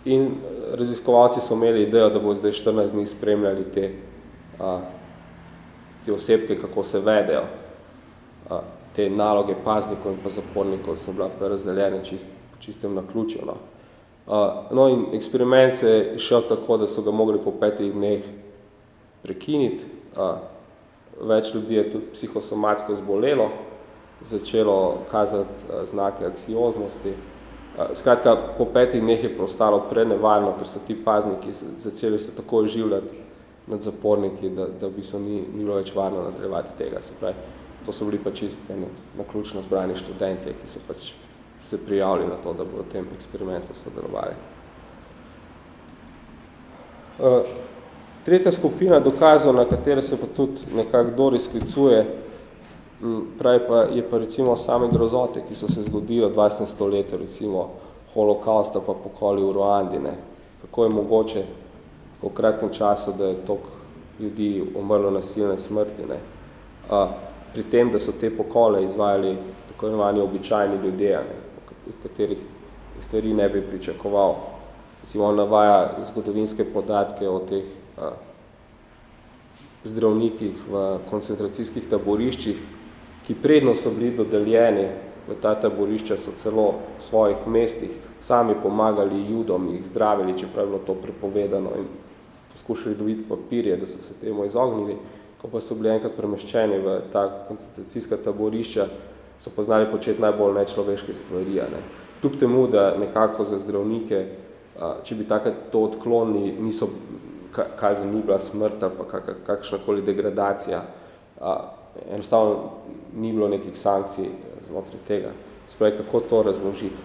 Speaker 2: In eh, raziskovalci so imeli idejo, da bo zdaj 14 dni spremljali te, a, te osebke, kako se vedejo. a, te naloge paznikov in pa zapornikov so bila pa razdeljene čist, po čistem naključju. No. A, no in eksperiment se je šel tako, da so ga mogli po petih dneh prekiniti. A, več ljudi je tudi psihosomatsko zbolelo, začelo kazati a, znake aksioznosti. A, skratka, po petih dneh je postalo prenevarno, ker so ti pazniki začeli se tako življati nad zaporniki, da, da bi so ni, ni bilo več varno nadrevati tega. Se pravi, to so bili pač čisto naključno zbrani študenti, ki so pač se prijavili na to, da bodo v tem eksperimentu sodelovali. Uh, tretja skupina dokazov, na katere se pa tudi nekako Doris sklicuje, pravi pa, je pa recimo same grozote, ki so se zgodili v 20. stoletju, recimo holokausta pa pokoli v Ruandi, ne. Kako je mogoče v kratkem času, da je toliko ljudi umrlo nasilne smrti, ne. Uh, pri tem, da so te pokole izvajali tako imenovani običajni ljudje, ne, od katerih stvari ne bi pričakoval. Recimo, on navaja zgodovinske podatke o teh a, zdravnikih v koncentracijskih taboriščih, ki predno so bili dodeljeni v ta taborišča, so celo v svojih mestih sami pomagali judom, jih zdravili, čeprav je bilo to prepovedano in poskušali dobiti papirje, da so se temu izognili ko pa so bili enkrat premeščeni v ta koncentracijska taborišča, so poznali početi najbolj nečloveške stvari. Ne. Kljub temu, da nekako za zdravnike, če bi takrat to odklonili, niso kazen ni bila smrt ali pa kakšnakoli degradacija, enostavno ni bilo nekih sankcij znotraj tega. Spravi, kako to razložiti?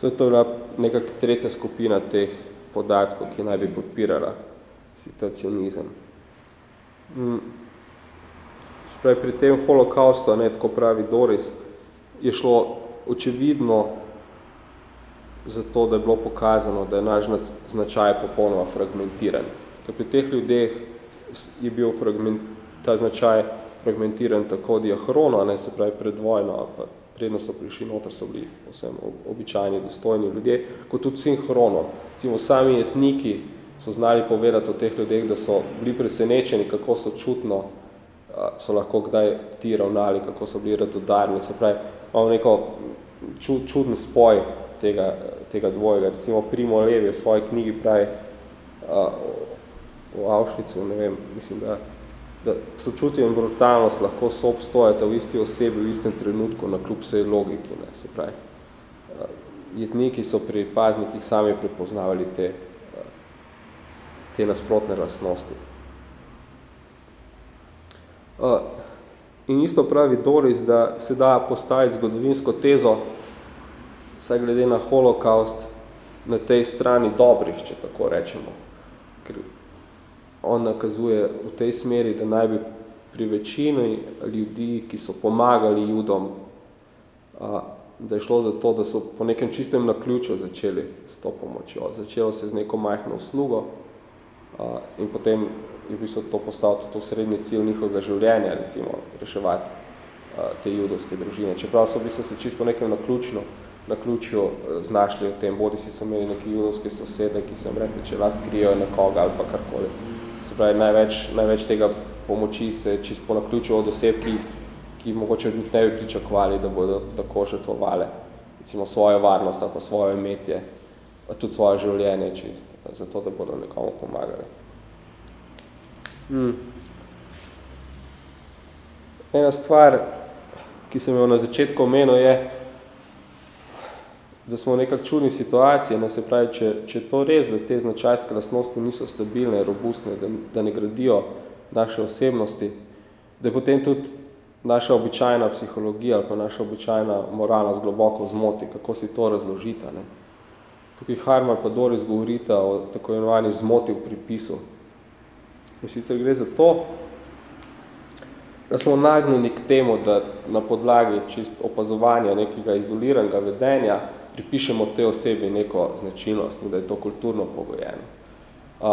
Speaker 2: To je to bila neka tretja skupina teh podatkov, ki naj bi podpirala situacionizem. Mm. Spravi, pri tem holokaustu, ne, tako pravi Doris, je šlo očividno za to, da je bilo pokazano, da je naš značaj popolnoma fragmentiran. Ker pri teh ljudeh je bil fragment, ta značaj fragmentiran tako diahrono, ne, se pravi predvojno, ali pa predno so prišli noter, so bili vsem običajni, dostojni ljudje, kot tudi sinhrono. Cimo, sami etniki so znali povedati o teh ljudeh, da so bili presenečeni, kako so čutno, so lahko kdaj ti ravnali, kako so bili radodarni. Se pravi, imamo neko čuden spoj tega, tega dvojega. Recimo Primo Levi v svoji knjigi pravi v Auschwitzu, ne vem, mislim, da da sočutje in brutalnost lahko soobstojata v isti osebi v istem trenutku na kljub vsej logiki. Ne, se pravi. Eh, jetniki so pri paznikih sami prepoznavali te, eh, te nasprotne lastnosti. Eh, in isto pravi Doris, da se da postaviti zgodovinsko tezo, saj glede na holokaust, na tej strani dobrih, če tako rečemo. Ker on nakazuje v tej smeri, da naj bi pri večini ljudi, ki so pomagali judom, da je šlo za to, da so po nekem čistem naključju začeli s to pomočjo. Začelo se z neko majhno uslugo in potem je bi to postalo tudi srednji cilj njihovega življenja, recimo reševati te judovske družine. Čeprav so v bistvu se čisto nekem naključno, naključju znašli v tem, bodi si so imeli neki judovske sosede, ki se jim rekli, če vas krijo nekoga ali pa karkoli se pravi, največ, največ tega pomoči se čisto po naključju od oseb, ki, ki mogoče od njih ne bi pričakovali, da bodo tako žrtvovale recimo svojo varnost ali pa svoje imetje, pa tudi svoje življenje čist, zato da bodo nekomu pomagali. Hmm. Ena stvar, ki sem jo na začetku omenil, je, da smo v nekak čudni situaciji, ne se pravi, če, če to res, da te značajske lastnosti niso stabilne, robustne, da, da ne gradijo naše osebnosti, da je potem tudi naša običajna psihologija ali pa naša običajna moralnost globoko zmoti, kako si to razložita. Ne. Tukaj Harman pa Doris govorita o tako imenovani zmoti v pripisu. In sicer gre za to, da smo nagnjeni k temu, da na podlagi čist opazovanja nekega izoliranega vedenja pripišemo te osebi neko značilnost in da je to kulturno pogojeno. Uh,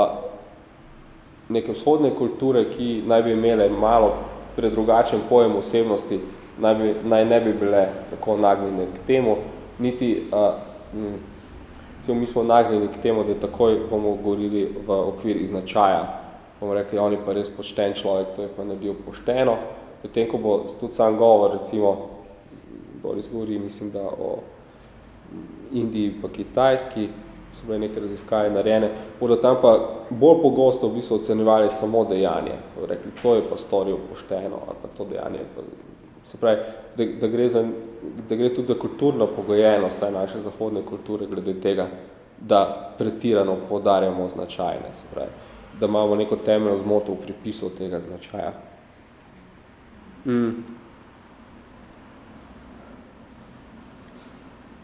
Speaker 2: neke vzhodne kulture, ki naj bi imele malo predrugačen pojem osebnosti, naj, bi, naj ne bi bile tako nagnjene k temu, niti, uh, Recimo, mi smo nagnjeni k temu, da takoj bomo govorili v okvir iznačaja. Bomo rekli, on je pa res pošten človek, to je pa naredil pošteno. Potem, ko bo tudi sam govor, recimo, Boris govori, mislim, da o Indiji pa Kitajski, so bile neke raziskave narejene, bodo tam pa bolj pogosto v bistvu ocenjevali samo dejanje. Rekli, to je pa storil pošteno, ali pa to dejanje. Pa, se pravi, da, da, gre za, da gre tudi za kulturno pogojeno, saj naše zahodne kulture, glede tega, da pretirano podarjamo značajne. Se pravi, da imamo neko temeljno zmoto v pripisu tega značaja. Mm.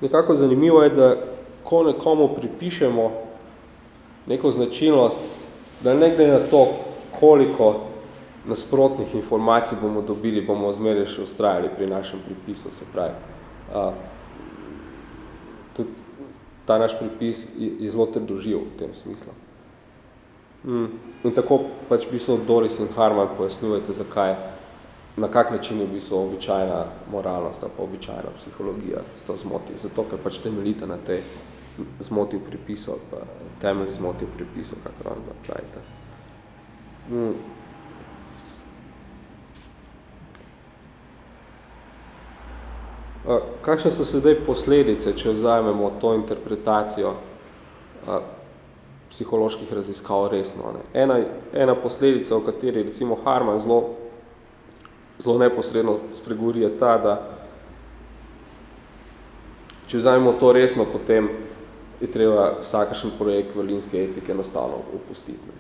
Speaker 2: Nekako zanimivo je, da ko nekomu pripišemo neko značilnost, da ne glede na to, koliko nasprotnih informacij bomo dobili, bomo zmeraj še ustrajali pri našem pripisu, se pravi. A, tudi ta naš pripis je, je zelo trdoživ v tem smislu. Mm. In tako pač bi so Doris in Harman pojasnjujete, zakaj, na kak način je v bistvu običajna moralnost, pa običajna psihologija s to zmoti. Zato, ker pač temeljite na tej zmoti v pripisu, pa temelj zmoti v pripisu, kako vam pravite. Mm. Kakšne so sedaj posledice, če vzajmemo to interpretacijo psiholoških raziskav resno? Ne? Ena, ena posledica, o kateri recimo Harman zelo, zelo neposredno spregovori, je ta, da če vzajmemo to resno, potem je treba vsakašen projekt vrlinske etike enostavno opustiti.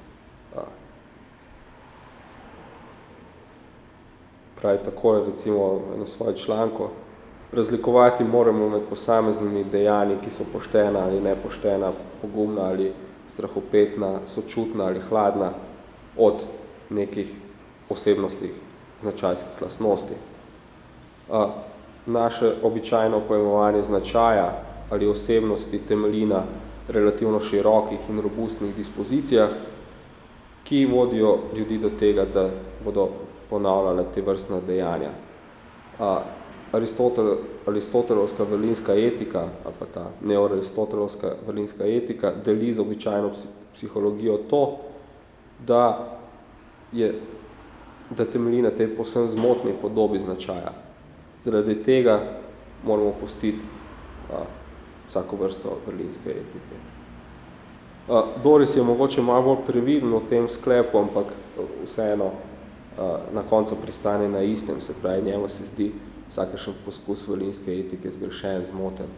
Speaker 2: Pravi takole, recimo, eno svoje članko, razlikovati moramo med posameznimi dejanji, ki so poštena ali nepoštena, pogumna ali strahopetna, sočutna ali hladna, od nekih osebnostih značajskih lasnosti. Naše običajno pojmovanje značaja ali osebnosti temelji na relativno širokih in robustnih dispozicijah, ki vodijo ljudi do tega, da bodo ponavljale te vrstne dejanja. Aristotel, aristotelovska vrlinska etika, ali pa ta neoaristotelovska vrlinska etika, deli z običajno psihologijo to, da, je, da temelji na tej posem zmotni podobi značaja. Zaradi tega moramo pustiti vsako vrsto vrlinske etike. Doris je mogoče malo bolj previden v tem sklepu, ampak vseeno na koncu pristane na istem, se pravi, njemu se zdi vsakešen poskus vrlinske etike zgrešen, zmoten,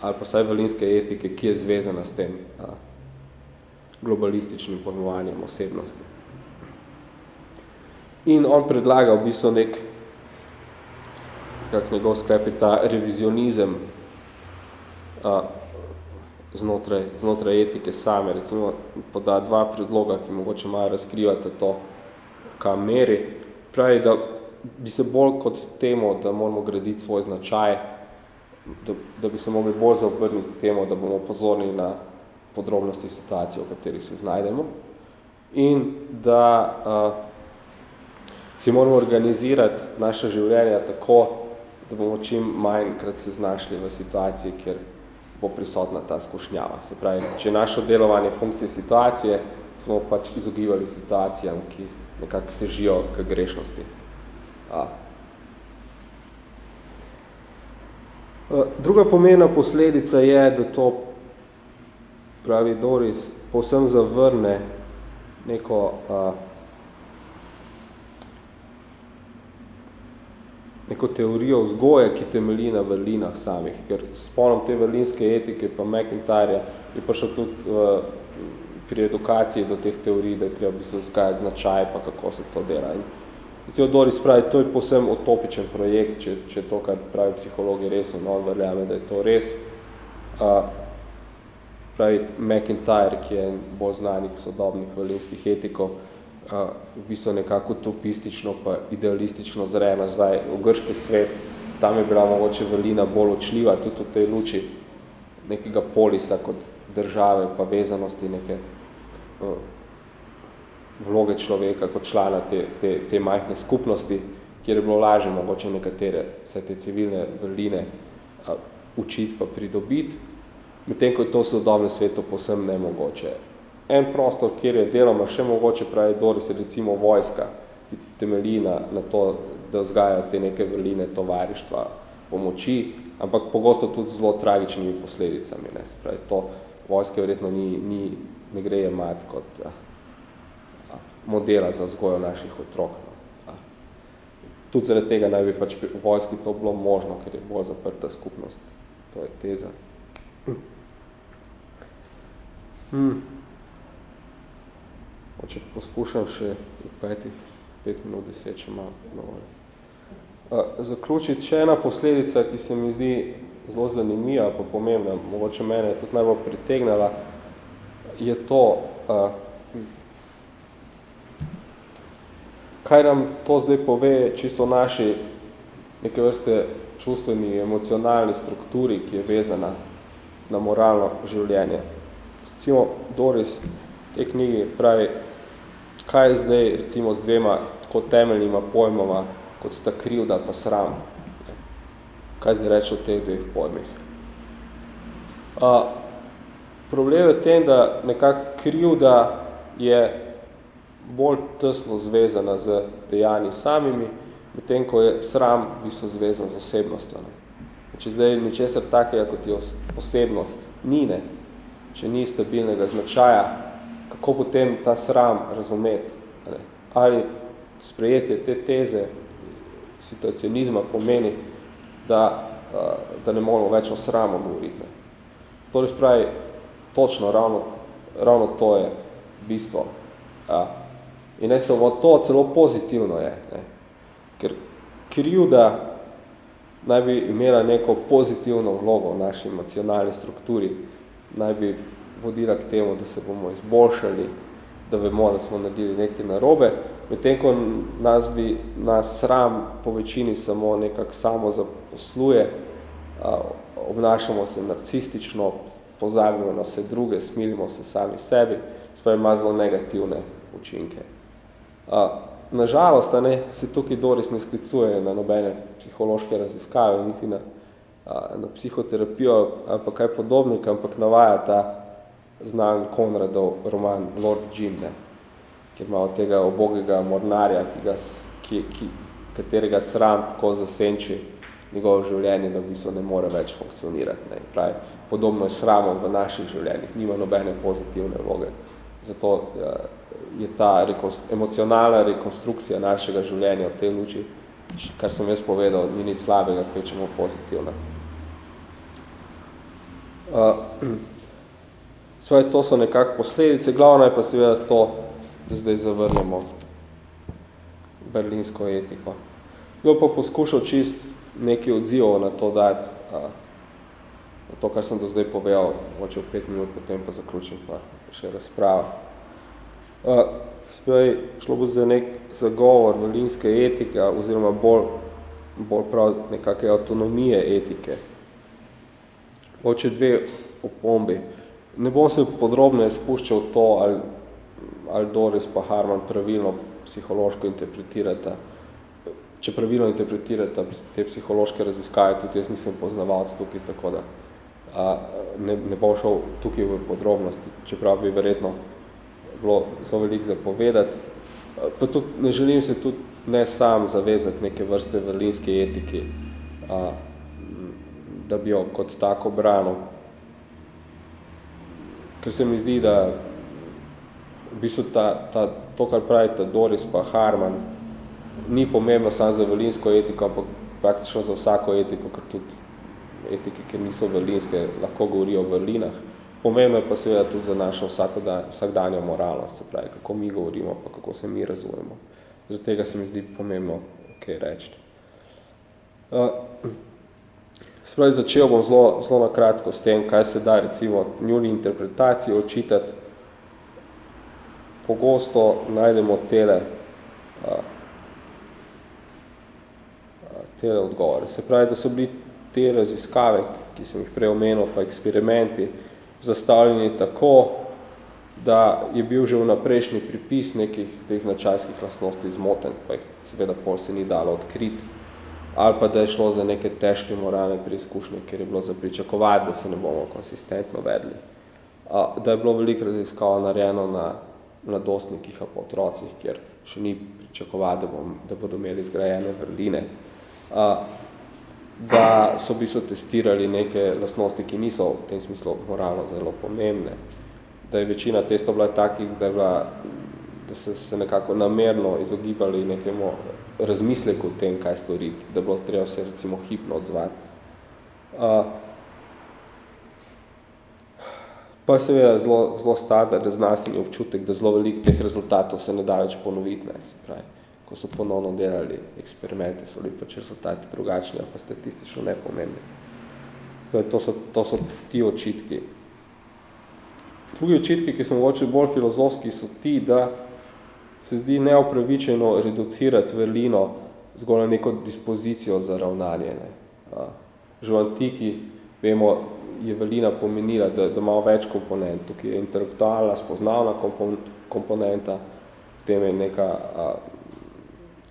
Speaker 2: ali pa vsaj vrlinske etike, ki je zvezana s tem globalističnim pojmovanjem osebnosti. In on predlaga v bistvu nek, kak njegov sklep je ta revizionizem a, znotraj, znotraj etike same. Recimo poda dva predloga, ki mogoče malo razkrivate to, kam meri. Pravi, da bi se bolj kot temu, da moramo graditi svoj značaj, da, da bi se mogli bolj zaobrniti temu, da bomo pozorni na podrobnosti situacije, v kateri se znajdemo. In da a, si moramo organizirati naše življenje tako, da bomo čim manjkrat se znašli v situaciji, kjer bo prisotna ta skušnjava. Se pravi, če našo delovanje funkcije situacije, smo pač izogibali situacijam, ki nekako težijo k grešnosti. A. Druga pomena posledica je, da to, pravi Doris, povsem zavrne neko a, neko teorijo vzgoje, ki temelji na vrlinah samih, ker spomnim te vrlinske etike pa McIntyre je prišel tudi uh, pri edukaciji do teh teorij, da je treba bi se vzgajati značaj, pa kako se to dela. In recimo Doris pravi, to je povsem utopičen projekt, če, če to, kar pravi psihologi res, no, verjame, da je to res. Uh, pravi McIntyre, ki je bolj znanih sodobnih vrlinskih etikov, v bistvu nekako utopistično pa idealistično zrena zdaj v grški svet. Tam je bila mogoče velina bolj očljiva, tudi v tej luči nekega polisa kot države pa vezanosti neke uh, vloge človeka kot člana te, te, te majhne skupnosti, kjer je bilo lažje mogoče nekatere vse te civilne vrline uh, učiti pa pridobiti. medtem ko je to v sodobnem svetu posem nemogoče. En prostor, kjer je deloma še mogoče, pravi Doris, recimo vojska, ki temelji na, na to, da vzgajajo te neke vrline tovarištva, pomoči, ampak pogosto tudi zelo tragičnimi posledicami. Ne? Se pravi, to vojske verjetno ni, ni, ne gre jemati kot a, a, modela za vzgojo naših otrok. No. Tudi zaradi tega naj bi pač v vojski to bilo možno, ker je bolj zaprta skupnost. To je teza. Hmm. Če poskušam še v petih, pet minut, deset, če imam na voljo. Zaključiti še ena posledica, ki se mi zdi zelo zanimiva, pa pomembna, mogoče mene tudi najbolj pritegnala, je to, a, kaj nam to zdaj pove čisto naši neke vrste čustveni, emocionalni strukturi, ki je vezana na moralno življenje recimo Doris v tej knjigi pravi, kaj je zdaj recimo z dvema tako temeljnima pojmoma, kot sta krivda pa sram. Kaj zdaj reče o teh dveh pojmih? A, problem je v tem, da nekako krivda je bolj tesno zvezana z dejanji samimi, medtem ko je sram bistvo zvezan z osebnostjo. Če zdaj ničesar takega, kot je osebnost, ni, ne, če ni stabilnega značaja, kako potem ta sram razumeti? Ali sprejetje te teze situacionizma pomeni, da, da ne moramo več o sramu govoriti. Ne? Torej spravi, točno, ravno, ravno to je bistvo. Ja. In ne samo to, celo pozitivno je, ne? ker krivda naj bi imela neko pozitivno vlogo v naši emocionalni strukturi, naj bi vodila k temu, da se bomo izboljšali, da vemo, da smo naredili nekaj narobe, medtem ko nas bi nas sram po večini samo nekako samo zaposluje, obnašamo se narcistično, pozabimo na vse druge, smilimo se sami sebi, spravi ima zelo negativne učinke. Nažalost, ne, se tukaj Doris ne sklicuje na nobene psihološke raziskave, niti na na psihoterapijo pa kaj podobnika, ampak navaja ta znan Konradov roman Lord Jim, ne, kjer ima od tega obogega mornarja, ki ga, ki, ki, katerega sram tako zasenči njegovo življenje, da v bistvu ne more več funkcionirati. Ne. Pravi, podobno je sramom v naših življenjih, nima nobene pozitivne vloge. Zato je ta rekonst, emocionalna rekonstrukcija našega življenja v tej luči, kar sem jaz povedal, ni nič slabega, kvečemo pozitivna. Uh, svoje, to so nekako posledice, glavno je pa seveda to, da zdaj zavrnemo berlinsko etiko. Jo pa poskušal čist nekaj odzivov na to dati, uh, na to, kar sem do zdaj povedal, moče v pet minut, potem pa zaključim pa še razprava. Sprej, šlo bo za nek zagovor berlinske etike, oziroma bolj, bolj prav nekakve avtonomije etike, Oče dve opombi. Ne bom se podrobno spuščal to, ali, ali Doris pa Harman pravilno psihološko interpretirata. Če pravilno interpretirata te psihološke raziskave, tudi jaz nisem poznavalc tukaj, tako da a, ne, ne bom šel tukaj v podrobnosti, čeprav bi verjetno bilo zelo veliko zapovedati. Pa tudi ne želim se tudi ne sam zavezati neke vrste vrlinske etike, a, da bi jo kot tako branil. Ker se mi zdi, da v bistvu ta, ta, to, kar pravite Doris pa Harman, ni pomembno samo za velinsko etiko, ampak praktično za vsako etiko, ker tudi etike, ki niso velinske, lahko govorijo o vrlinah. Pomembno je pa seveda tudi za našo vsakdanjo moralnost, se pravi, kako mi govorimo, pa kako se mi razumemo. Zaradi tega se mi zdi pomembno, kaj reči. Uh, Spravi, začel bom zelo, zelo na kratko s tem, kaj se da recimo njuni interpretaciji očitati. Pogosto najdemo tele, a, tele odgovore. Se pravi, da so bili te raziskave, ki sem jih prej omenil, pa eksperimenti, zastavljeni tako, da je bil že vnaprejšnji pripis nekih teh značajskih lastnosti zmoten, pa jih seveda pol se ni dalo odkriti ali pa da je šlo za neke težke moralne preizkušnje, ker je bilo za pričakovati, da se ne bomo konsistentno vedli. Da je bilo veliko raziskav narejeno na mladostnikih, pa otrocih, kjer še ni pričakovati, da, bom, da bodo imeli zgrajene vrline. Da so bi so testirali neke lastnosti, ki niso v tem smislu moralno zelo pomembne. Da je večina testov bila takih, da, je bila, da se, se nekako namerno izogibali nekemu razmislek o tem, kaj storiti, da bilo treba se recimo hipno odzvati. Uh, pa seveda zelo, zelo standard znanstveni občutek, da zelo veliko teh rezultatov se ne da več ponoviti. Ne, se pravi, ko so ponovno delali eksperimente, so bili pač rezultati drugačni, pa statistično nepomembni. To so, to so ti očitki. Drugi očitki, ki so mogoče bolj filozofski, so ti, da se zdi neopravičeno reducirati vrlino zgolj na neko dispozicijo za ravnanje. Ne. Že v antiki, vemo, je vrlina pomenila, da, da ima več komponent. Tukaj je intelektualna, spoznavna komponenta, potem je neka a,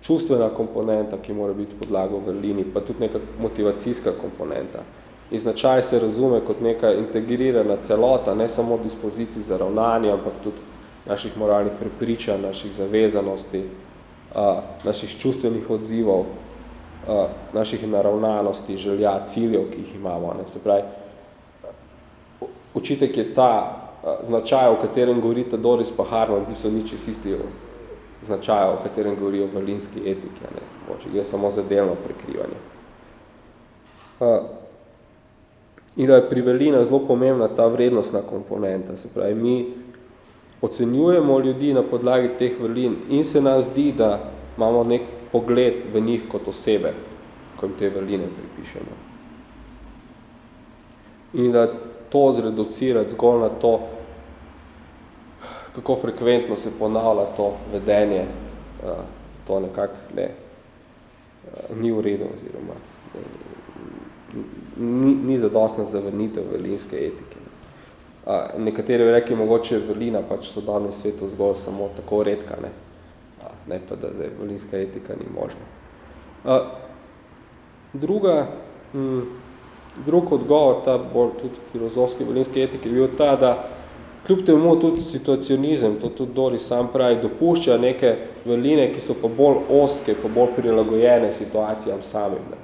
Speaker 2: čustvena komponenta, ki mora biti podlago vrlini, pa tudi neka motivacijska komponenta. In značaj se razume kot neka integrirana celota, ne samo dispozicij za ravnanje, ampak tudi naših moralnih prepričanj, naših zavezanosti, naših čustvenih odzivov, naših naravnanosti, želja, ciljev, ki jih imamo. Ne. Se pravi, očitek je ta značaj, o katerem govorita Doris pa Harman, ki so niči isti značaj, o katerem govorijo berlinski etiki. Ne. Moče gre samo za delno prekrivanje. A, in da je pri Velina zelo pomembna ta vrednostna komponenta. Se pravi, mi ocenjujemo ljudi na podlagi teh vrlin in se nam zdi, da imamo nek pogled v njih kot osebe, ko jim te vrline pripišemo. In da to zreducirati zgolj na to, kako frekventno se ponavlja to vedenje, to nekako ne, ni v redu oziroma ni, ni zadostna zavrnitev velinske etike nekateri bi rekli, mogoče vrlina pač so danes svetu zgolj samo tako redka, ne, a, ne pa da zdaj vrlinska etika ni možna. A, druga, m, drug odgovor, ta bolj tudi filozofski vrlinske etike, je bil ta, da kljub temu tudi situacionizem, to tudi Dori sam pravi, dopušča neke vrline, ki so pa bolj oske, pa bolj prilagojene situacijam samim. Ne.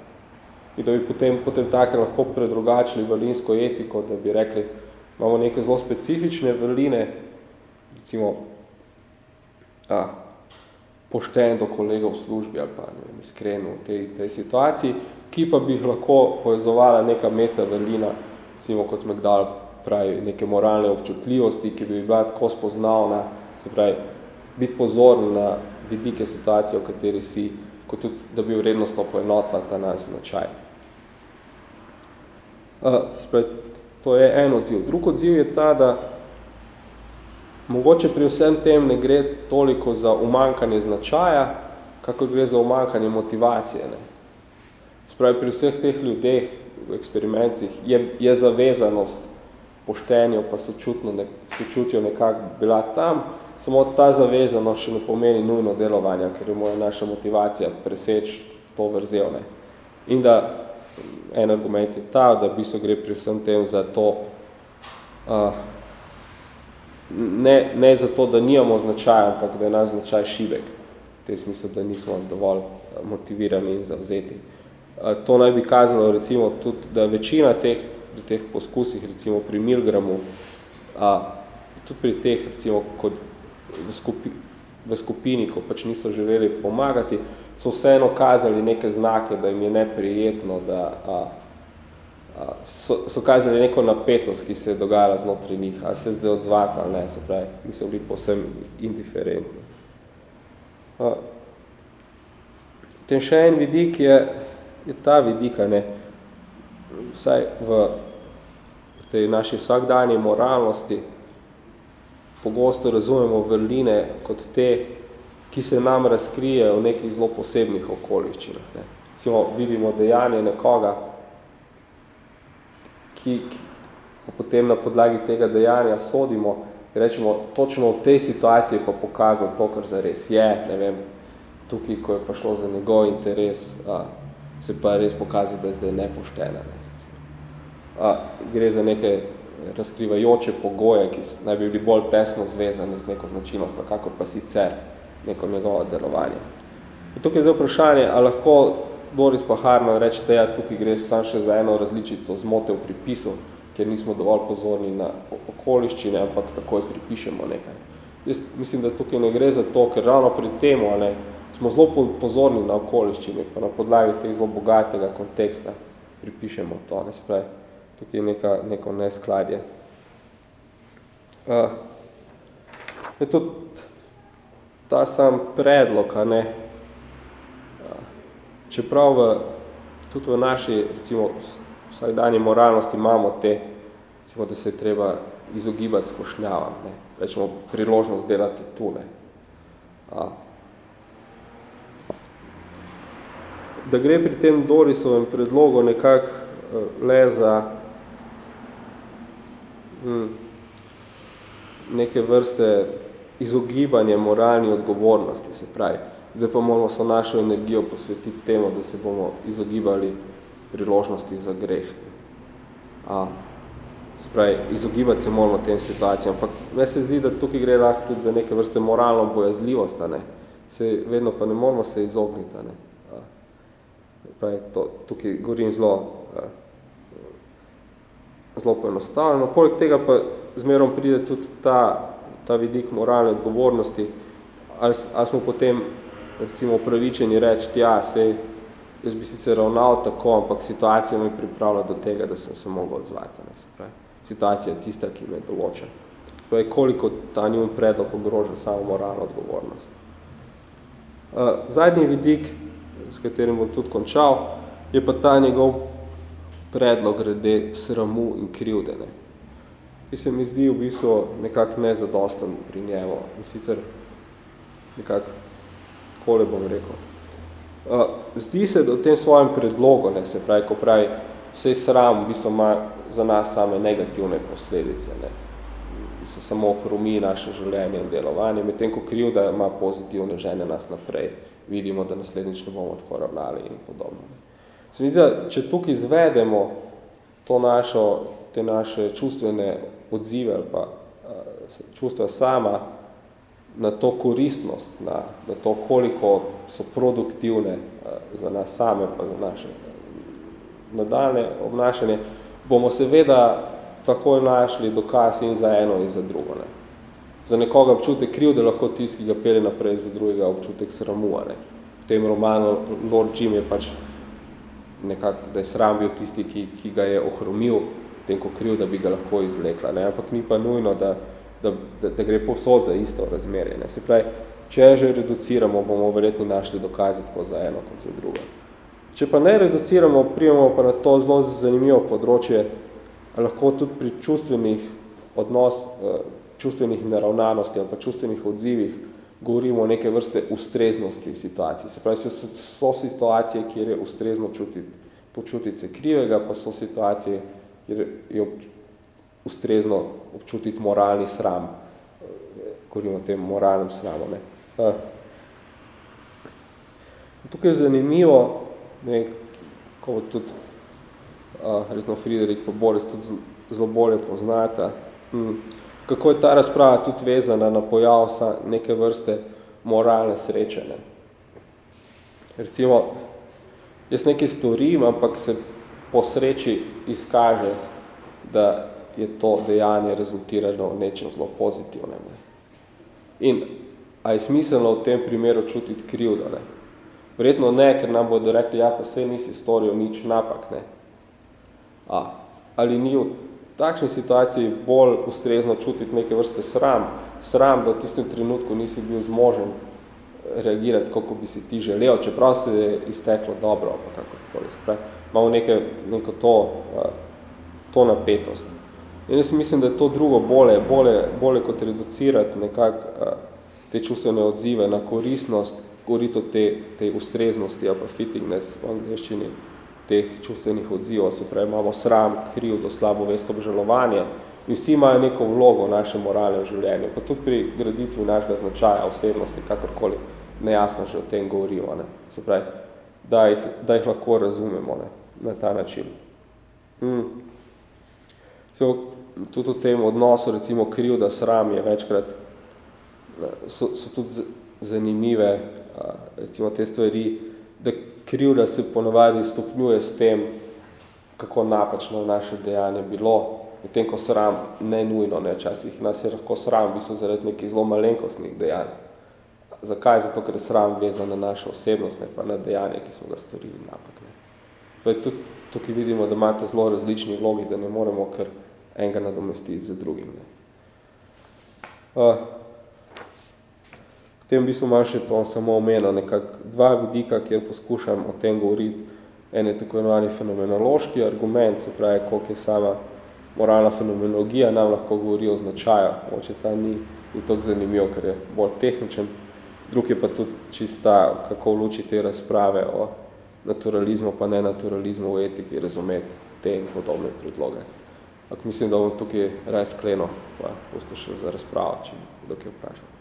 Speaker 2: In da bi potem, potem take lahko predrugačili vrlinsko etiko, da bi rekli, imamo neke zelo specifične vrline, recimo a, pošten do kolegov v službi ali pa ne vem, iskreno v tej, tej situaciji, ki pa bi jih lahko povezovala neka meta vrlina, recimo kot Megdal pravi, neke moralne občutljivosti, ki bi bila tako spoznavna, se pravi, biti pozoren na vidike situacije, v kateri si, kot tudi, da bi vrednostno poenotila ta naš značaj. Uh, spravi, To je en odziv. Drug odziv je ta, da mogoče pri vsem tem ne gre toliko za umankanje značaja, kako gre za umankanje motivacije. Ne. Spravi, pri vseh teh ljudeh v eksperimentih je, je zavezanost poštenjo pa sočutno, ne, sočutjo nekako bila tam, samo ta zavezanost še ne pomeni nujno delovanja, ker je moja naša motivacija preseč to vrzel. Ne. In da en argument je ta, da bi so gre pri vsem tem za to, uh, ne, ne za to, da nijamo značaj, ampak da je naš značaj šibek. V tem smislu, da nismo dovolj motivirani in zavzeti. To naj bi kazalo recimo tudi, da večina teh, pri teh poskusih, recimo pri Milgramu, uh, tudi pri teh, recimo, kot v, skupi, v skupini, ko pač niso želeli pomagati, so vseeno kazali neke znake, da jim je neprijetno, da a, a, so, so kazali neko napetost, ki se je dogajala znotraj njih, a se zdaj odzvati ali ne, se pravi, mi so bili povsem indiferentni. A, tem še en vidik je, je ta vidik, ne, vsaj v tej naši vsakdanji moralnosti, pogosto razumemo vrline kot te, ki se nam razkrije v nekih zelo posebnih okoliščinah. Ne. Recimo, vidimo dejanje nekoga, ki, ki potem na podlagi tega dejanja sodimo, rečemo, točno v tej situaciji pa pokazal to, kar zares je, ne vem, tukaj, ko je pa šlo za njegov interes, a, se pa res pokazati, da je zdaj nepoštena. Ne, A, gre za neke razkrivajoče pogoje, ki naj bi bili bolj tesno zvezane z neko značilnost, kako pa sicer neko njegovo delovanje. In tukaj je zdaj vprašanje, a lahko Boris pa Harman reče, da ja, tukaj gre sam še za eno različico zmote v pripisu, ker nismo dovolj pozorni na okoliščine, ampak takoj pripišemo nekaj. Jaz mislim, da tukaj ne gre za to, ker ravno pri temu ne, smo zelo pozorni na okoliščine, pa na podlagi teh zelo bogatega konteksta pripišemo to. Ne, spravi, tukaj neka, neko neskladje. Uh, je to ta sam predlog, a ne, čeprav v, tudi v naši, recimo, vsakdanje moralnosti imamo te, recimo, da se je treba izogibati skošnjavam, ne, rečemo, priložnost delati tu, ne. A, da gre pri tem Dorisovem predlogu nekako eh, le za hm, neke vrste izogibanje moralni odgovornosti, se pravi, zdaj pa moramo so našo energijo posvetiti temu, da se bomo izogibali priložnosti za greh. A, se pravi, izogibati se moramo tem situacijam, ampak me se zdi, da tukaj gre lahko tudi za neke vrste moralno bojazljivost, ne? se vedno pa ne moramo se izogniti. Ne? A, pravi, to, tukaj govorim zelo, a, zelo poenostavljeno. Poleg tega pa zmerom pride tudi ta, ta vidik moralne odgovornosti, ali, ali smo potem recimo upravičeni reči, ja, sej, jaz bi sicer ravnal tako, ampak situacija me pripravlja do tega, da sem se mogel odzvati. Ne, se. Situacija je tista, ki me določa. Pravi, koliko ta njun predlog ogroža samo moralno odgovornost. Uh, zadnji vidik, s katerim bom tudi končal, je pa ta njegov predlog glede sramu in krivde. Ne. Ki se mi zdi v bistvu nekako nezadosten pri njemu. In sicer nekako takole bom rekel. Uh, zdi se, da v tem svojem predlogu, ne, se pravi, ko pravi, vse sram, v bistvu ima za nas same negativne posledice, ne. So samo hromi naše življenje in delovanje, medtem ko kriv, da ima pozitivne žene nas naprej. Vidimo, da naslednjič ne bomo tako ravnali in podobno. Se mi zdi, da če tukaj izvedemo to našo, te naše čustvene odzive ali pa uh, čustva sama, na to koristnost, na, na to, koliko so produktivne uh, za nas same, pa za naše nadaljne obnašanje, bomo seveda takoj našli dokaz in za eno in za drugo. Ne. Za nekoga občutek kriv, da lahko tisti, ki ga pele naprej, za drugega občutek sramu. Ne. V tem romanu Lord Jim je pač nekako, da je sram bil tisti, ki, ki ga je ohromil, tem ko kriv, da bi ga lahko izlekla. Ne. Ampak ni pa nujno, da, da, da, da gre povsod za isto razmerje. Ne. Se pravi, če že reduciramo, bomo verjetno našli dokazi tako za eno kot za drugo. Če pa ne reduciramo, prijemo pa na to zelo zanimivo področje, lahko tudi pri čustvenih odnos, eh, čustvenih naravnanosti ali pa čustvenih odzivih govorimo o neke vrste ustreznosti situacij. Se pravi, so, so situacije, kjer je ustrezno čutiti, počutiti se krivega, pa so situacije, kjer je ustrezno občutiti moralni sram, govorimo o tem moralnem sramu. Ne. Tukaj je zanimivo, ne, ko tudi uh, Friderik pa Boris tudi zelo bolje poznata, hm, kako je ta razprava tudi vezana na pojav neke vrste moralne sreče. Ne. Recimo, jaz nekaj storim, ampak se po sreči izkaže, da je to dejanje rezultiralo v nečem zelo pozitivnem. Ne. In a je smiselno v tem primeru čutiti krivdo? Ne? Verjetno ne, ker nam bodo rekli, ja, pa sej nisi storil nič napak. Ne? A, ali ni v takšni situaciji bolj ustrezno čutiti neke vrste sram, sram, da v tistem trenutku nisi bil zmožen reagirati, kako bi si ti želel, čeprav se je izteklo dobro, pa kakorkoli. Imamo neke, neko to, to napetost. In jaz mislim, da je to drugo bolje, bolje, bolje kot reducirati nekako te čustvene odzive na koristnost, govoriti o te, te ustreznosti ali pa fittingness v angliščini teh čustvenih odzivov, se pravi, imamo sram, kriv, do slabo vest, obžalovanje in vsi imajo neko vlogo v našem moralnem življenju, pa tudi pri graditvi našega značaja, osebnosti, kakorkoli, nejasno že o tem govorijo. Ne? Se pravi, da jih, da jih lahko razumemo ne, na ta način. Hmm. So, tudi v tem odnosu, recimo krivda, sram je večkrat, so, so tudi zanimive, recimo te stvari, da krivda se ponovadi stopnjuje s tem, kako napačno naše dejanje bilo, v tem, ko sram ne nujno, ne, časih nas je lahko sram, v bistvu zaradi nekih zelo malenkostnih dejanj. Zakaj? Zato, ker je sram vezan na našo osebnost, ne pa na dejanje, ki smo ga storili napak. Ne. Tudi, tukaj vidimo, da imate zelo različni vlogi, da ne moremo kar enega nadomestiti za drugim. Ne. Uh, potem v bistvu malo še to samo omenil, nekak dva vidika, kjer poskušam o tem govoriti. En je tako imenovani fenomenološki argument, se pravi, koliko je sama moralna fenomenologija, nam lahko govori o značaju. Moče ta ni, ni toliko zanimiv, ker je bolj tehničen. Drug je pa tudi čista, kako v luči te razprave o naturalizmu pa nenaturalizmu v etiki razumeti te in podobne predloge. Ak mislim, da bom tukaj raje skleno, pa boste še za razpravo, če kdo kaj vprašal.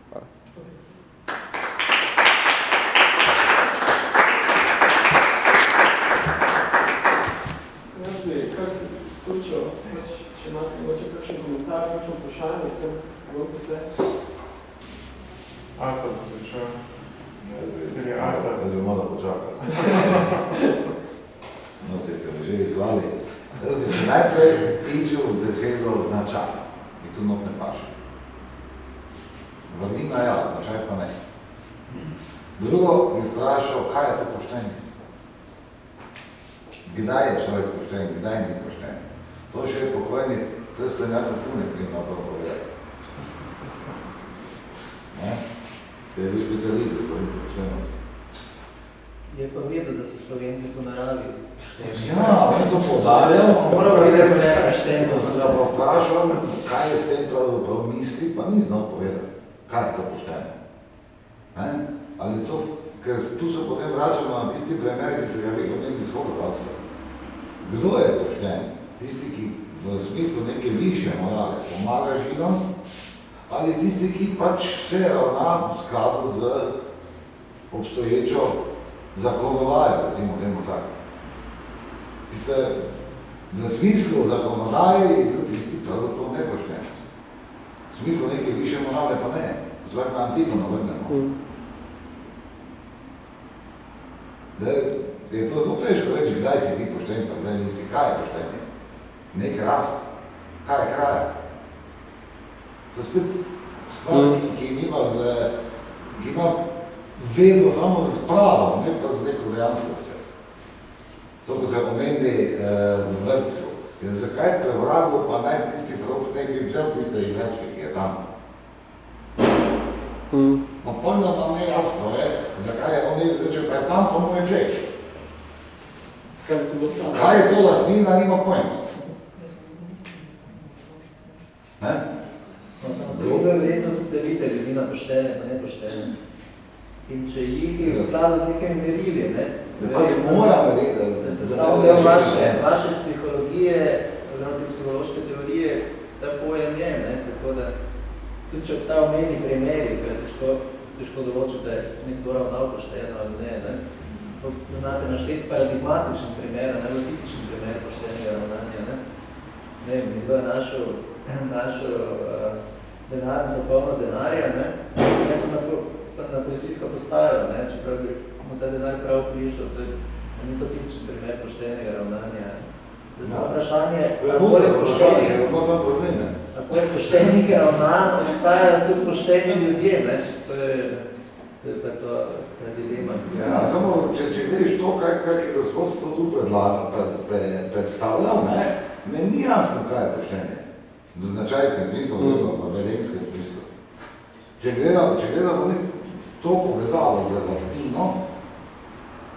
Speaker 1: komentar, kakšno vprašanje, tem zvolite se.
Speaker 3: Arta bo začel. Ker je Arta.
Speaker 4: Da bi malo počakal. no, če ste že izvali. Jaz bi se najprej tičil besedo značaj. Mi tu not ne paše. Vrlina ja, značaj pa ne. Drugo bi vprašal, kaj je to poštenje? Kdaj je človek pošten, kdaj ni pošten? To še je pokojni To je stojnjakov tu ne prizna to povedati. Ne? Ker je bil specialist za slovensko poštenost.
Speaker 5: Je pa vedel, da so slovenci po naravi.
Speaker 4: Ja, on je to podarjal.
Speaker 5: Moral vedeti, da je poštenost.
Speaker 4: Se ga pa vprašal, kaj je s tem pravzaprav misli, pa ni znal povedati, kaj je to pošteno. Ne? Ali to, ker tu se potem vračamo na tisti primer, ki ste ga vi omenili iz holokausta. Kdo je pošten? Tisti, ki v smislu neke više morale pomaga židom, ali tisti, ki pač se ravna v skladu z obstoječo zakonodajo, recimo temu tako. Tiste, v smislu zakonodaje je bil tisti pravzaprav nepošten. V smislu neke više morale pa ne. Zvak na antiko navrnemo. Mm. Da je to zelo težko reči, kdaj si ti pošten, pa kdaj nisi, kaj je poštenje nek rast, kaj je kraja. To je spet stvar, ki, ki, nima z, ki ima vezo samo z pravom, ne pa z neko dejanskostjo. To, ko se omeni eh, v vrtcu. In zakaj prevragu pa naj tisti frok ne bi vzel tiste igračke, ki je tam? Mm. No, polno nam ne jasno, ne? zakaj je on je reče, pa je tam, pa mu je všeč. Kaj je to lastnina, nima pojma.
Speaker 5: Zelo je verjetno tudi, da vidite ljudi na poštene, pa ne poštene. In če jih je v skladu z nekaj merili, ne?
Speaker 4: Da pa se mora verjeti,
Speaker 5: da se stavljajo vaše, vaše psihologije, oziroma te psihološke teorije, ta pojem je, ne? Tako da, tudi če obstajajo meni primeri, ko je težko, težko določiti, da je nekdo ravnal pošteno ali ne, ne? Znate našteti paradigmatičen primer, ne? tipičen primer poštenega ravnanja, ne? Ne, nekdo je našel našo uh, denarnico polno denarja, ne, jaz sem na, na policijsko postajo, ne, čeprav bi mu ta denar prav prišel, to je ni to tipičen primer poštenega ravnanja. Da se vprašanje,
Speaker 4: kako je poštenje, kako je
Speaker 5: poštenje ravnanje, obstajajo tudi pošteni ljudje, ne, to je, to je pa to, ta dilema.
Speaker 4: Ja, samo, če, če gledaš to, kaj, kaj je gospod to tu predlaga, pred, pred, predstavljal, ne, me ni jasno, kaj je poštenje v značajskem smislu, mm. v vedenskem smislu. Če gledamo, če gledamo to povezalo z lastnino,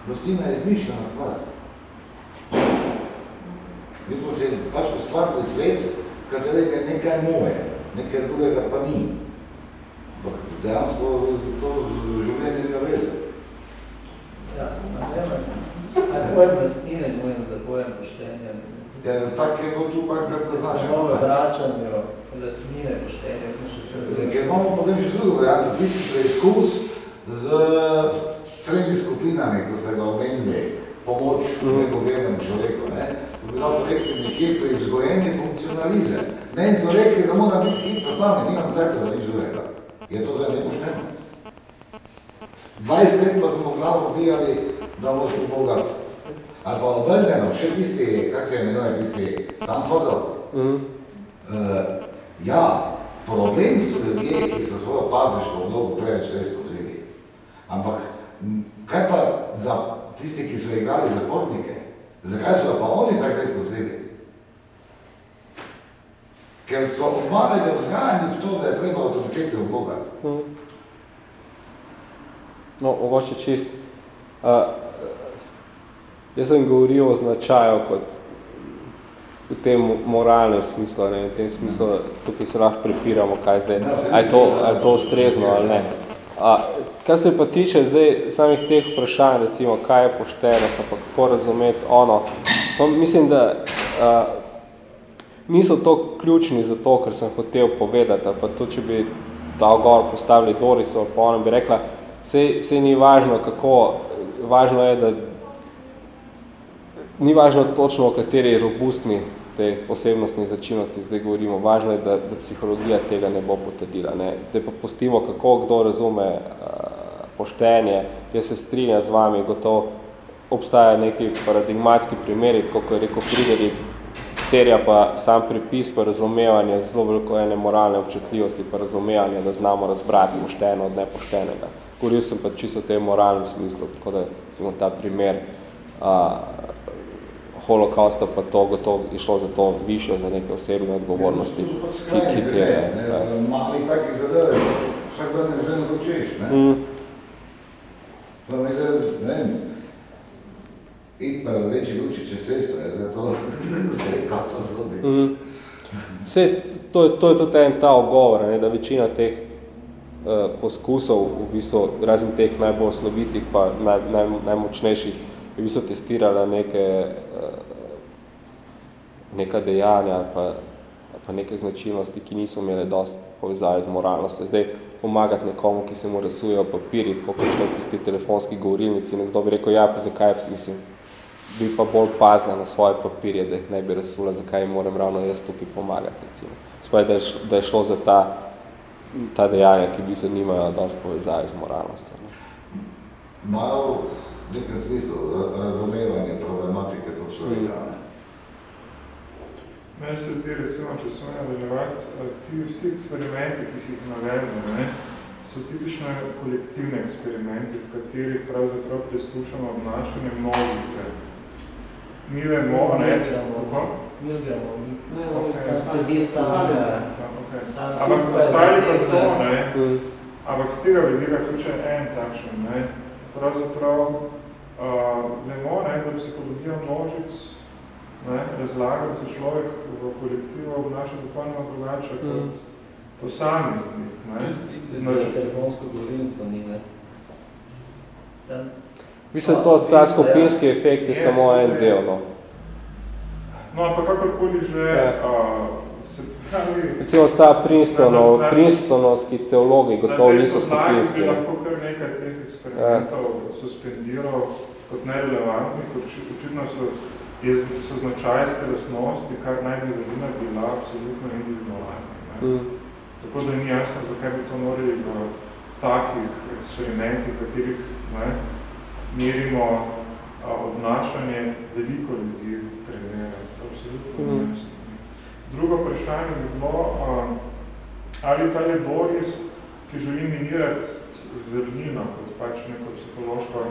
Speaker 4: lastnina je izmišljena stvar. Mi smo se pač ustvarili svet, v katerem je nekaj moje, nekaj drugega pa ni. Ampak dejansko to življenje nima veze.
Speaker 5: Ja, sem na tebe. A pojem lastnine dvojen za pojem
Speaker 4: tako je bilo tu pa kar. Se
Speaker 5: nove vračanje, lastnine, poštenje,
Speaker 4: Ker imamo potem še drugo varianto, tisti preizkus z tremi skupinami, ko ste ga omenili, pomoč
Speaker 2: Mhm.
Speaker 4: nepovedanemu človeku, ne, to bi lahko rekli nekje pri vzgojeni funkcionalizem. Meni so rekli, da mora biti hitro z nami, nimam cajta za nič drugega. Je to zdaj nepošteno? 20 let pa smo v glavo vbijali, da boš bogat. Ali pa obrnjeno, še tisti, kak se imenuje, tisti Stanfordov,
Speaker 2: Mm.
Speaker 4: Uh, ja, problem so ljudje, ki so svojo pazniško vlogo preveč resno vzeli. Ampak kaj pa za tisti, ki so igrali zapornike? Zakaj so pa oni tako resno vzeli? Ker so obmanjali vzgajani v to, da je treba avtoritete v Boga.
Speaker 2: Mm. No, mogoče čist. Uh, jaz sem govoril o značaju kot v tem moralnem smislu, ne, v tem smislu, tukaj se lahko prepiramo, kaj zdaj,
Speaker 4: Ja, vse
Speaker 2: a je to,
Speaker 4: mislim,
Speaker 2: a je to ustrezno ali ne. A, kar se pa tiče zdaj samih teh vprašanj, recimo, kaj je poštenost, pa kako razumeti ono, pa mislim, da a, niso to ključni za to, kar sem hotel povedati, ali pa to, če bi dal gor postavili Dorisov, pa ona bi rekla, sej, sej ni važno, kako, važno je, da ni važno točno, o kateri robustni te osebnostni začinnosti zdaj govorimo. Važno je, da, da psihologija tega ne bo potrdila. Ne. Da pa pustimo, kako kdo razume uh, poštenje. Jaz se strinjam z vami, gotovo obstaja neki paradigmatski primeri, kot je rekel Friderik, terja pa sam pripis pa razumevanje zelo veliko ene moralne občutljivosti pa razumevanje, da znamo razbrati pošteno od nepoštenega. Govoril sem pa čisto v tem moralnem smislu, tako da recimo ta primer uh, holokausta pa to gotovo je šlo za to višjo, za neke osebne odgovornosti, ki, ki terja. ja.
Speaker 4: Mali takih zadeve, vsak dan ne želim počeš, ne?
Speaker 2: Mm,
Speaker 4: To mi zdaj, ne vem, iti pa rdeči luči čez cesto, je zdaj to, kako to zodi.
Speaker 2: mm. Sej, to, je, to je tudi en ta ogovor, ne, da večina teh uh, poskusov, v bistvu, razen teh najbolj slovitih pa naj, naj, najmočnejših, je v bistvu testirala neke, uh, neka dejanja ali pa, ali pa neke značilnosti, ki niso imele dosti povezave z moralnostjo. Zdaj, pomagati nekomu, ki se mu rasujejo papiri, tako kot šlo tisti telefonski govorilnici, nekdo bi rekel, ja, pa zakaj, mislim, bi pa bolj pazna na svoje papirje, da jih ne bi rasula, zakaj moram ravno jaz tukaj pomagati, recimo. Spaj, da je, šlo, da je šlo za ta, ta dejanja, ki bi se nimajo dosti povezave z moralnostjo. Ne.
Speaker 4: Malo v nekem smislu ra- razumevanje problematike sočloveka, ne?
Speaker 3: Meni se zdi, recimo, če smo nadaljevati, ti vsi eksperimenti, ki si jih navedli, ne, so tipično kolektivni eksperimenti, v katerih pravzaprav preizkušamo obnašanje množice. Mi vemo, ne, kako?
Speaker 5: Milgramo,
Speaker 1: Ne,
Speaker 3: Okej.
Speaker 5: tam sedi sam,
Speaker 3: Ampak ostali pa so, ne,
Speaker 2: Mm.
Speaker 3: ampak z tega vidika tudi še en takšen, ne, pravzaprav uh, vemo, ne, da psihologija množic ne, razlaga, da se človek v kolektivu obnaša dopolnoma drugače
Speaker 2: Mm.
Speaker 3: kot posameznik. Ne. Znaš-
Speaker 5: telefonsko govorilnico ni, ne. Tam,
Speaker 2: Mislim, to, ta skupinski efekt je
Speaker 3: Je,
Speaker 2: samo en del, no.
Speaker 3: No, ampak kakorkoli že
Speaker 2: Ja.
Speaker 3: uh,
Speaker 2: Recimo ta Princetonov,
Speaker 3: Na- na-
Speaker 2: Princetonovski teologi gotovo
Speaker 3: na
Speaker 2: niso skupinski. ne.
Speaker 3: lahko kar nekaj teh eksperimentov suspendiral kot nerelevantnih, oči- očitno so, je, so značajske lastnosti, kar naj bi velina bila absolutno individualna.
Speaker 2: Mm.
Speaker 3: Tako da ni jasno, zakaj bi to morali v takih eksperimentih, v katerih ne, merimo a, obnašanje veliko ljudi preverjati. To absolutno
Speaker 2: Mhm.
Speaker 3: jasno. Drugo vprašanje bi bilo, a, ali ta Doris, ki želi minirati vrlino kot pač neko psihološko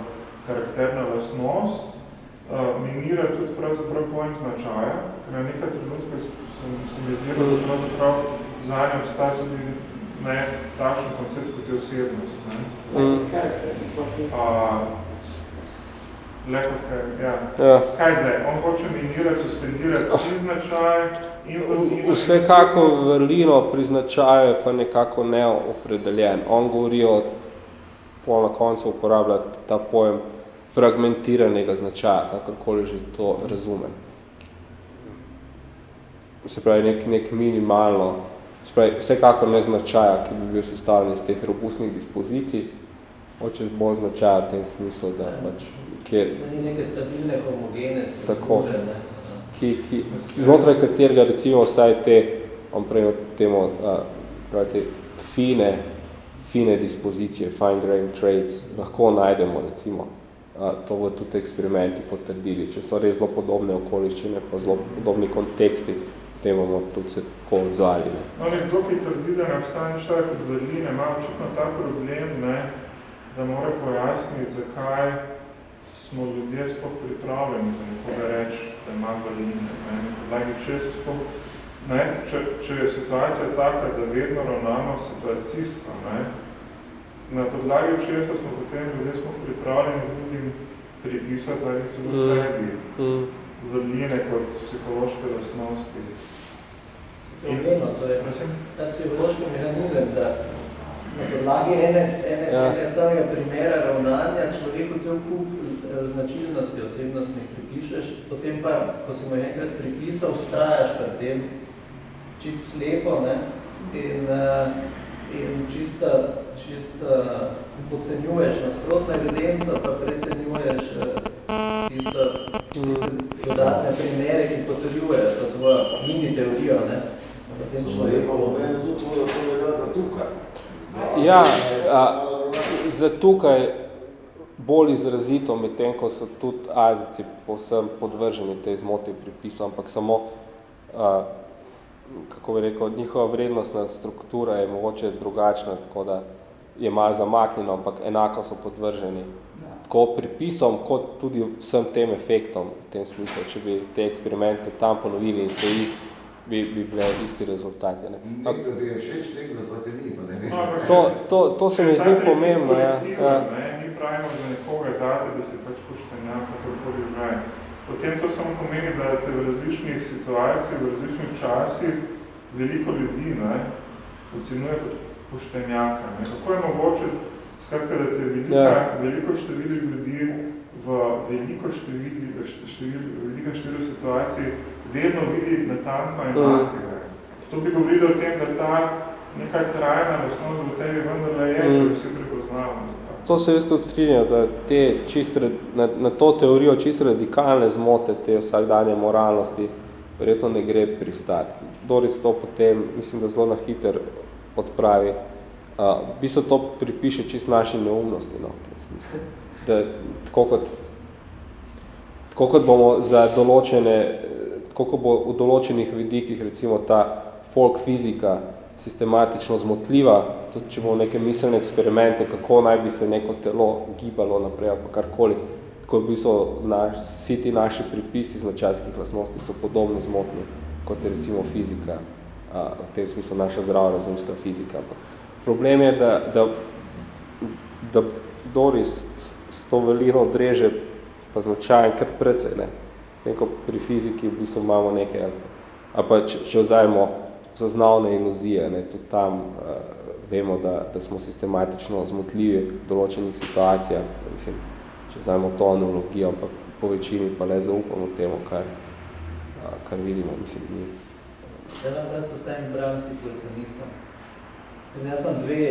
Speaker 3: karakterna lastnost, a, minira tudi pravzaprav pojem značaja, ker na nekaj trenutka se, se mi zdelo, da pravzaprav zanje obstaja tudi ne, takšen koncept kot je osebnost. Ne.
Speaker 2: Mm.
Speaker 3: A, lack of care, ja.
Speaker 2: Ja.
Speaker 3: Kaj zdaj? On hoče minirati, suspendirati in značaj in vrlino.
Speaker 2: Vsekako vrlino pri značaju je pa nekako neopredeljen. On govori o, pol na koncu uporablja ta pojem fragmentiranega značaja, kakorkoli že to razume. Se pravi, nek, nek minimalno, se pravi, vsekakor ne značaja, ki bi bil sestavljen iz teh robustnih dispozicij, hoče bolj značaja v tem smislu, da pač kjer,
Speaker 5: ni neke stabilne, homogene strukture,
Speaker 2: Tako.
Speaker 5: ne.
Speaker 2: Ki, ki, znotraj katerega recimo vsaj te, on prej temu, uh, pravi, te fine, fine dispozicije, fine grained traits, lahko najdemo recimo. Uh, to bo tudi eksperimenti potrdili. Če so res zelo podobne okoliščine, pa zelo podobni konteksti, potem bomo tudi se tako odzvali. Ne.
Speaker 3: No, nekdo, ki trdi, da ne obstaja nič tako kot vrline, ima očitno ta problem, ne, da mora pojasniti, zakaj smo ljudje sploh pripravljeni za nekoga reči, da ima vrline. Ne. Na podlagi česa sploh, ne, če, če je situacija taka, da vedno ravnamo situacijsko, ne, na podlagi česa smo potem ljudje smo pripravljeni drugim pripisati ali celo
Speaker 2: Mm.
Speaker 3: sebi
Speaker 2: Mm.
Speaker 3: vrline kot psihološke lastnosti.
Speaker 5: Problemno, to je
Speaker 3: Prosim?
Speaker 5: ta psihološki mehanizem, da na podlagi ene, ene,
Speaker 2: Ja.
Speaker 5: ene samega primera ravnanja človeku cel kup značilnosti osebnostnih pripišeš, potem pa, ko si mu enkrat pripisal, vztrajaš pri tem čist slepo ne? in, eh, in čista, čista podcenjuješ nasprotna evidenca, pa precenjuješ eh, tisto, tiste dodatne primere, ki potrjujejo to tvojo mini teorijo. Ne? Potem človek
Speaker 4: je pa omen tudi to, da to velja za tukaj.
Speaker 2: Ja, a, za tukaj bolj izrazito, medtem ko so tudi Azijci povsem podvrženi tej zmoti pripisov, ampak samo, a, kako bi rekel, njihova vrednostna struktura je mogoče drugačna, tako da je malo zamaknjeno, ampak enako so podvrženi tako pripisom, kot tudi vsem tem efektom v tem smislu, če bi te eksperimente tam ponovili in so jih, bi, bi bile isti rezultati. Ne?
Speaker 4: Nekdo ti je všeč, nekdo pa te ni, pa ne veš.
Speaker 3: Ampak
Speaker 2: To, to, to se mi zdi pomembno. Ja.
Speaker 3: kolektiva,
Speaker 2: Ja.
Speaker 3: Pravimo za nekoga zate, da si pač poštenjak, kakorkoli že. Potem to samo pomeni, da te v različnih situacijah, v različnih časih veliko ljudi ne, ocenjuje kot poštenjaka. Ne. Kako je mogoče, skratka, da te velika,
Speaker 2: Ja.
Speaker 3: veliko število ljudi v veliko število, število, veliko število situacij vedno vidi natanko
Speaker 2: Mm.
Speaker 3: enakega. To bi govorilo o tem, da ta neka trajna lastnost v tebi vendarle je, če
Speaker 2: Mm.
Speaker 3: vsi prepoznavamo za tako.
Speaker 2: To se jaz tudi strinjam, da te čist, na, na to teorijo čisto radikalne zmote, te vsakdanje moralnosti, verjetno ne gre pristati. Doris to potem, mislim, da zelo na hiter odpravi. Uh, v bistvu to pripiše čist naši neumnosti, no. Da, tako kot, tako kot bomo za določene, tako kot bo v določenih vidikih, recimo ta folk fizika, sistematično zmotljiva, tudi če bomo neke miselne eksperimente, kako naj bi se neko telo gibalo naprej ali karkoli, tako v bistvu naš, vsi ti naši pripisi značajskih lastnosti so podobno zmotni, kot je recimo fizika, a, v tem smislu naša zdrava razumska fizika. Problem je, da, da, da Doris s, to velino odreže pa značajen kar precej, ne. Tem, pri fiziki v bistvu imamo nekaj, ali pa, če, če vzajemo zaznavne iluzije, ne, tudi tam vemo, da, da smo sistematično zmotljivi v določenih situacijah, mislim, če vzajemo to analogijo, ampak po večini pa le zaupamo temu, kar, uh, kar vidimo, mislim, ni.
Speaker 5: Da vam jaz postavim bran situacionista. Zdaj, jaz imam dve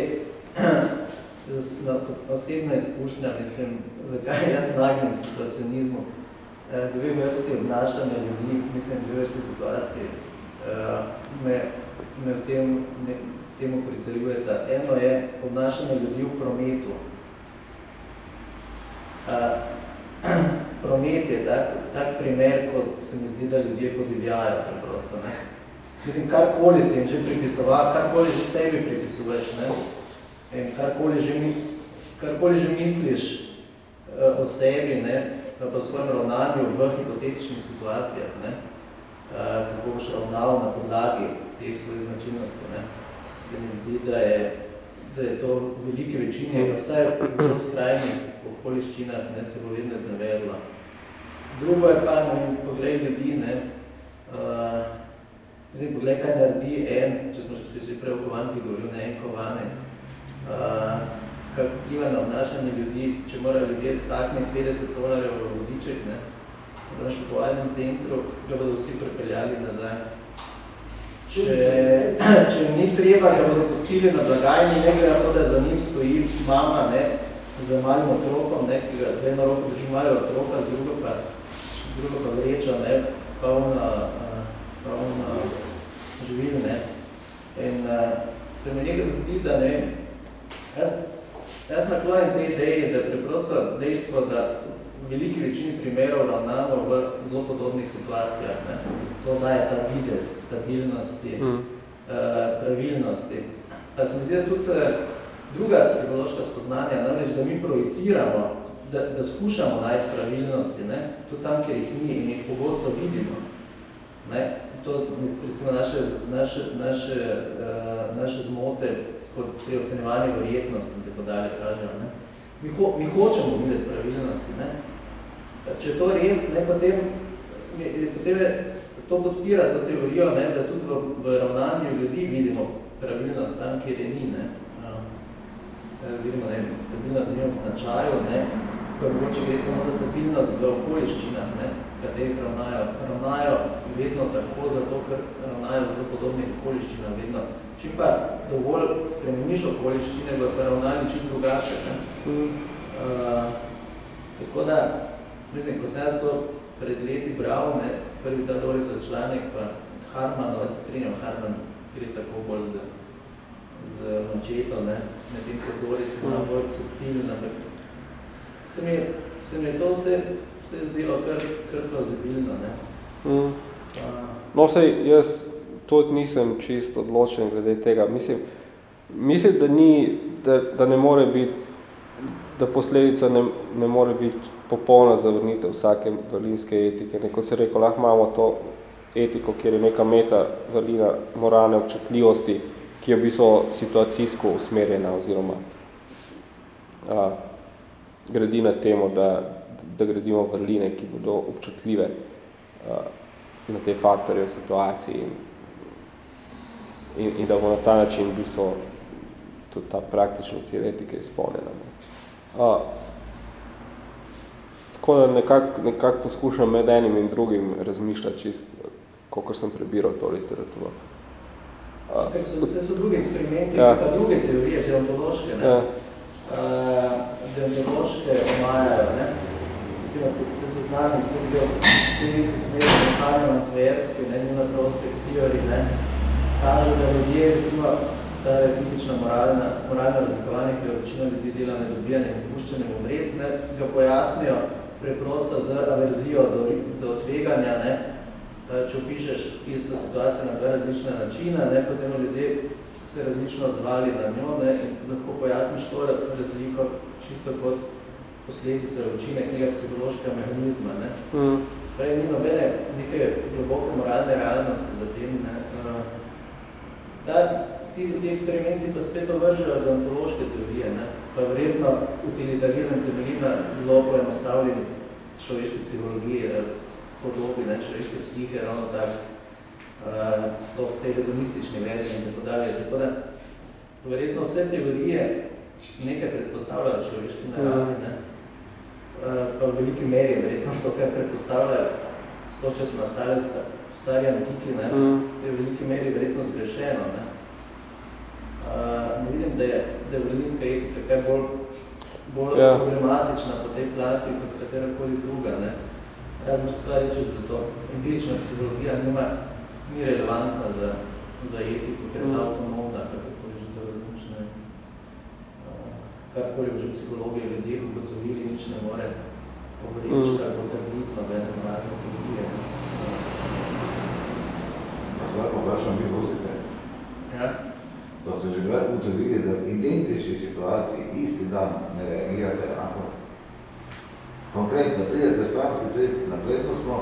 Speaker 5: osebna izkušnja, mislim, zakaj jaz nagnem situacionizmu. Eh, Dve vrsti obnašanja ljudi, mislim, dve vrsti situacij, eh, me, me v tem, ne, temu pritrjujeta. Eno je obnašanje ljudi v prometu. Eh, Promet je tak, tak primer, ko se mi zdi, da ljudje podivjajo preprosto. Ne? Mislim, karkoli si jim že pripisoval, karkoli že sebi pripisuješ, ne? In karkoli že, karkoli že misliš uh, o sebi, ne? pa po svojem ravnanju v hipotetičnih situacijah, ne? Uh, kako boš ravnal na podlagi teh svojih značilnosti, ne? Se mi zdi, da je, da je to v veliki večini, vsaj v zelo skrajnih okoliščinah, ne, se bo vedno iznevedla. Drugo je pa, ne poglej ljudi, ne, uh, Zdaj, poglej, kaj naredi en, če smo še si prej o kovancih govoril, ne en kovanec, uh, kaj vpliva na obnašanje ljudi, če morajo ljudje takniti 50 dolarjev v voziček, ne, v naškovalnem centru, ga bodo vsi prepeljali nazaj. Če, če ni treba, ga bodo pustili na blagajni, ne glede to, da za njim stoji mama, ne, z malim otrokom, ne, ki ga z eno roko drži malega otroka, z drugo pa, drugo pa vreča, ne, polna, polna živil, ne. In uh, se mi nekaj zdi, da ne, jaz, jaz naklonim te ideje, da preprosto dejstvo, da veliki večini primerov ravnamo v zelo podobnih situacijah, ne, to daje ta videz stabilnosti, mm. uh, pravilnosti. Pa se mi zdi, tudi druga psihološka spoznanja, namreč, da mi projiciramo, da, da skušamo najti pravilnosti, ne? tudi tam, kjer jih ni in jih pogosto vidimo. Ne? To, recimo, naše, naše, naše, uh, naše zmote kot pri ocenjevanju verjetnosti in tako dalje kažejo. Ne? Mi, ho, mi hočemo videti pravilnosti. Ne? Če to res, ne, potem, potem to podpira to teorijo, ne, da tudi v, v ravnanju ljudi vidimo pravilnost tam, kjer je ni. Ne? Eh, vidimo, ne, stabilnost v njem značaju, ne, ko mogoče gre samo za stabilnost v okoliščinah, ne, katerih ravnajo. Ravnajo vedno tako, zato ker ravnajo v zelo podobnih okoliščinah vedno. Čim pa dovolj spremeniš okoliščine, bo pa ravnali čim drugače. Ne. Uh, tako da, mislim, ko sem jaz to pred leti bral, ne, prvi ta Dorisov članek, pa Harman, no, se strinjam, Harman gre tako bolj za z mačeto, ne, medtem ko Doris je malo bolj subtilna. Se mi, se mi to vse se je zdelo kar, kar plauzibilno, ne. Mm.
Speaker 2: No, sej, jaz tudi nisem čist odločen glede tega. Mislim, mislim da, ni, da, da ne more biti, da posledica ne, ne more biti popolna zavrnitev vsake vrlinske etike. Neko se rekel, lahko imamo to etiko, kjer je neka meta vrlina moralne občutljivosti, ki je v bistvu situacijsko usmerjena oziroma a, gradi na temo, da, da gradimo vrline, ki bodo občutljive a, na te faktorje v situaciji in, in, in da bo na ta način v bistvu tudi ta praktični cilj etike izpolnjena. A, tako da nekako nekak poskušam med enim in drugim razmišljati čist, koliko sem prebiral to literaturo.
Speaker 5: Ker so, vse so druge eksperimenti, ja. pa druge teorije, deontološke, ne? Ja. Uh, deontološke omajajo, ne? Recimo, te, te so znani, se bil tudi isti smer, Hanjo Antverski, ne, njuna prospekt theory, ne? Kaže, da ljudje, recimo, ta je tipična moralna, moralna razlikovanje, ki jo večina ljudi dela nedobijanje in puščanje umret, ne? Ga pojasnijo preprosto z averzijo do, do tveganja, ne? Če opišeš isto situacijo na dva različna načina, ne, potem ljudje se različno odzvali na njo ne, in lahko pojasniš to razliko čisto kot posledice učinek nekega psihološkega mehanizma. Ne. Mm. Spravi, ni nobene neke globoke moralne realnosti za tem. Ne. Eh, ta, ti, ti eksperimenti pa spet ovržajo deontološke teorije, ne. Pa vredno utilitarizem temelji na zelo poenostavljeni človeški psihologiji, podobi, ne, človeške psihe, ravno tak, uh, sploh te hedonistične verzije in tako dalje. Tako da, verjetno vse teorije nekaj predpostavljajo človeški naravi, ne, uh, pa v veliki meri verjetno to, kar predpostavljajo, sploh če smo nastali v stari antiki, ne, mm. je v veliki meri verjetno zgrešeno. Ne. Uh, ne vidim, da je, da je vrelinska etika kaj bolj, bolj ja. problematična po tej plati kot katerakoli druga. Ne. Razno če stvar reči, da to empirična psihologija nima, ni relevantna za, za etiko, ker je mm. avtonomna, kako že to različne, karkoli že psihologije ljudje ugotovili, nič ne more povreči, mm. tako trditi nobene moralne teorije.
Speaker 4: Zdaj pa vprašam, vi vozite.
Speaker 5: Ja.
Speaker 4: Pa ste že kdaj ugotovili, da v identični situaciji isti dan ne reagirate enako? konkretno, pridete stranski cesti na prednostno,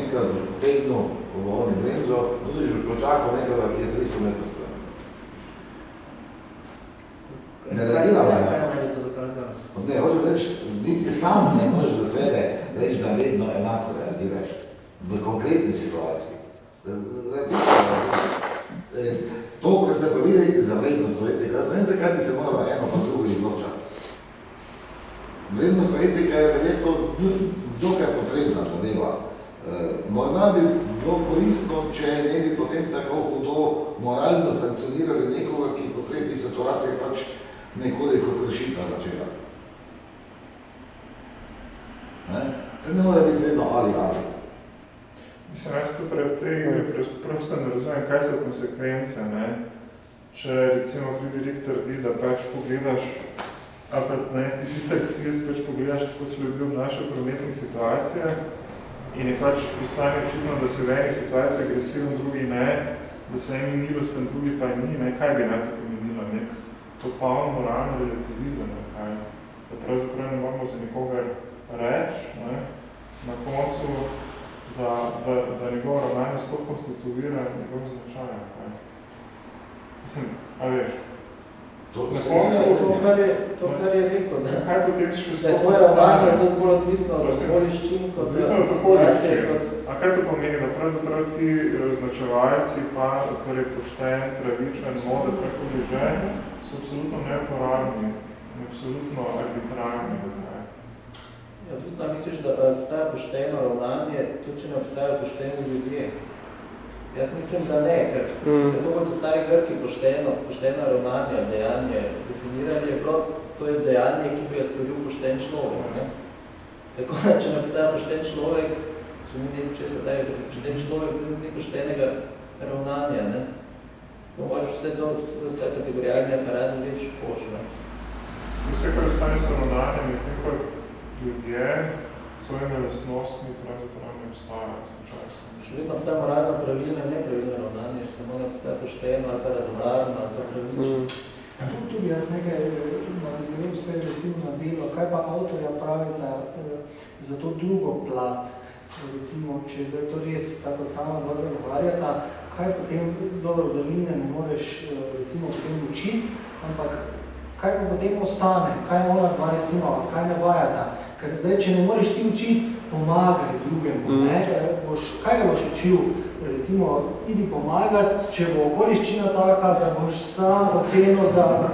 Speaker 4: enkrat boš potegnil pogovorni bremzo, tudi že počakal nekoga, ki je 300 metrov stran. Ne naredila me. Ne, hočem reči, niti sam ne možeš za sebe reči, da vedno enako reagiraš v konkretni situaciji. To, kar ste pa videli za vrednost, to je, kaj ne, zakaj bi se morala eno pa drugo izločati. Vrednost etika je verjetno dokaj potrebna zadeva. E, morda bi bilo koristno, če ne bi potem tako hudo moralno sankcionirali nekoga, ki v konkretnih situacijah pač nekoliko krši ta načela. Se ne mora biti vedno ali ali.
Speaker 3: Mislim, jaz tu pred tej igri prosto ne razumem, kaj so konsekvence, ne? Če recimo Friedrich trdi, da pač pogledaš, ali pa ne, ti si taksist, pač pogledaš, kako se ljudi obnašajo v prometnih situacijah in je pač postane očitno, da se v eni situaciji agresiven, drugi ne, da so eni milosten, drugi pa ni, ne, kaj bi naj to pomenilo, nek popolno moralno relativizem, ne, kaj, da pravzaprav ne moramo za nikogar reči, ne, na koncu da, da, da njegov ravnanje sploh konstituira njegov značaj. Mislim, a veš,
Speaker 5: To, to, kar je, to, kar je rekel, da,
Speaker 3: kaj potem še
Speaker 5: da je tvoje ravnanje dosti bolj odvisno od okoliščin, kot
Speaker 3: odvisno od okoliščin. A kaj to pomeni, da pravzaprav ti označevalci pa, torej pošten, pravičen, moda, kako bi že, so absolutno neuporabni, absolutno arbitrarni.
Speaker 5: Ja, odvisno, misliš, da obstaja pošteno ravnanje, tudi če ne obstajajo pošteni ljudje. Jaz mislim, da ne, ker mm. tako kot so stari Grki pošteno, pošteno ravnanje, dejanje definirali, je bilo, to je dejanje, ki bi ga storil pošten človek. Ne? Tako da, če ne obstaja pošten človek, če ni nekaj česa, da je pošten človek, ni poštenega ravnanja. Ne? No, moraš vse to, vse te kategorijalne aparate reči poš. Ne?
Speaker 3: Vse, kar ostane so ravnanje, je tem, ljudje svojimi lastnostmi pravzaprav ne obstajajo.
Speaker 5: Še vedno obstaja moralno pravilno in nepravilno ravnanje, samo ne obstaja pošteno ali pa radodarno ali pa pravično.
Speaker 6: Mm. Tu, tu bi jaz nekaj navzgledal vse recimo na delo, kaj pa avtorja pravita eh, za to drugo plat, recimo, če je to res tako sama dva zagovarjata, kaj potem dobro vrline ne moreš eh, recimo v tem učiti, ampak kaj pa potem ostane, kaj ona dva recimo, kaj ne vajata, Ker zdaj, če ne moreš ti učiti, pomagaj drugemu. Mm. Ne? Boš, kaj ga boš učil? Recimo, idi pomagati, če bo okoliščina taka, da boš sam ocenil, da...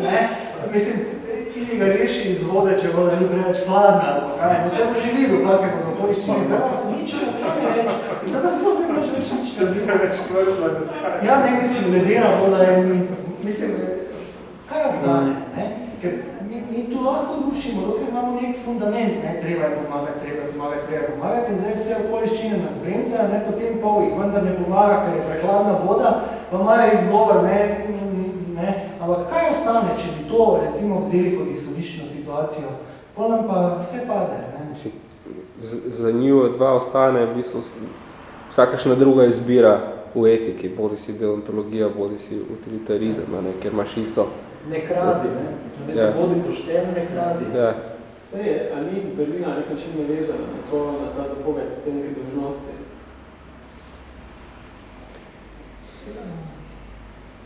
Speaker 6: Ne? Mislim, idi ga reši iz vode, če voda ni preveč hladna, ali kaj. No, vse boš že videl, kakve bodo okoliščine. Zdaj, nič ne ostane več. Zdaj, da sploh ne boš več nič več. Ja, ne mislim, ledena voda je, mislim, kaj ostane? Ne? Ker mi tu lahko rušimo, dokaj imamo nek fundament, ne, treba je pomagati, treba je pomagati, treba je pomagati. In zdaj vse okoliščine nas bremzajo, ne, potem pol jih vendar ne pomaga, ker je prehladna voda, pa imajo izgovor, ne, ne, ampak kaj ostane, če bi to recimo vzeli kot izhodiščno situacijo, pol nam pa vse pade, ne.
Speaker 2: Za njo dva ostane v bistvu vsakašna druga izbira v etiki, bodi si deontologija, bodi si utilitarizem, ne, ker imaš isto
Speaker 5: ne kradi, ne? Če ja. vodi pošten, ne kradi.
Speaker 2: Ja.
Speaker 1: Sej je, a ni Berlina na nek način navezana na to, na ta zapoved, te neke dožnosti?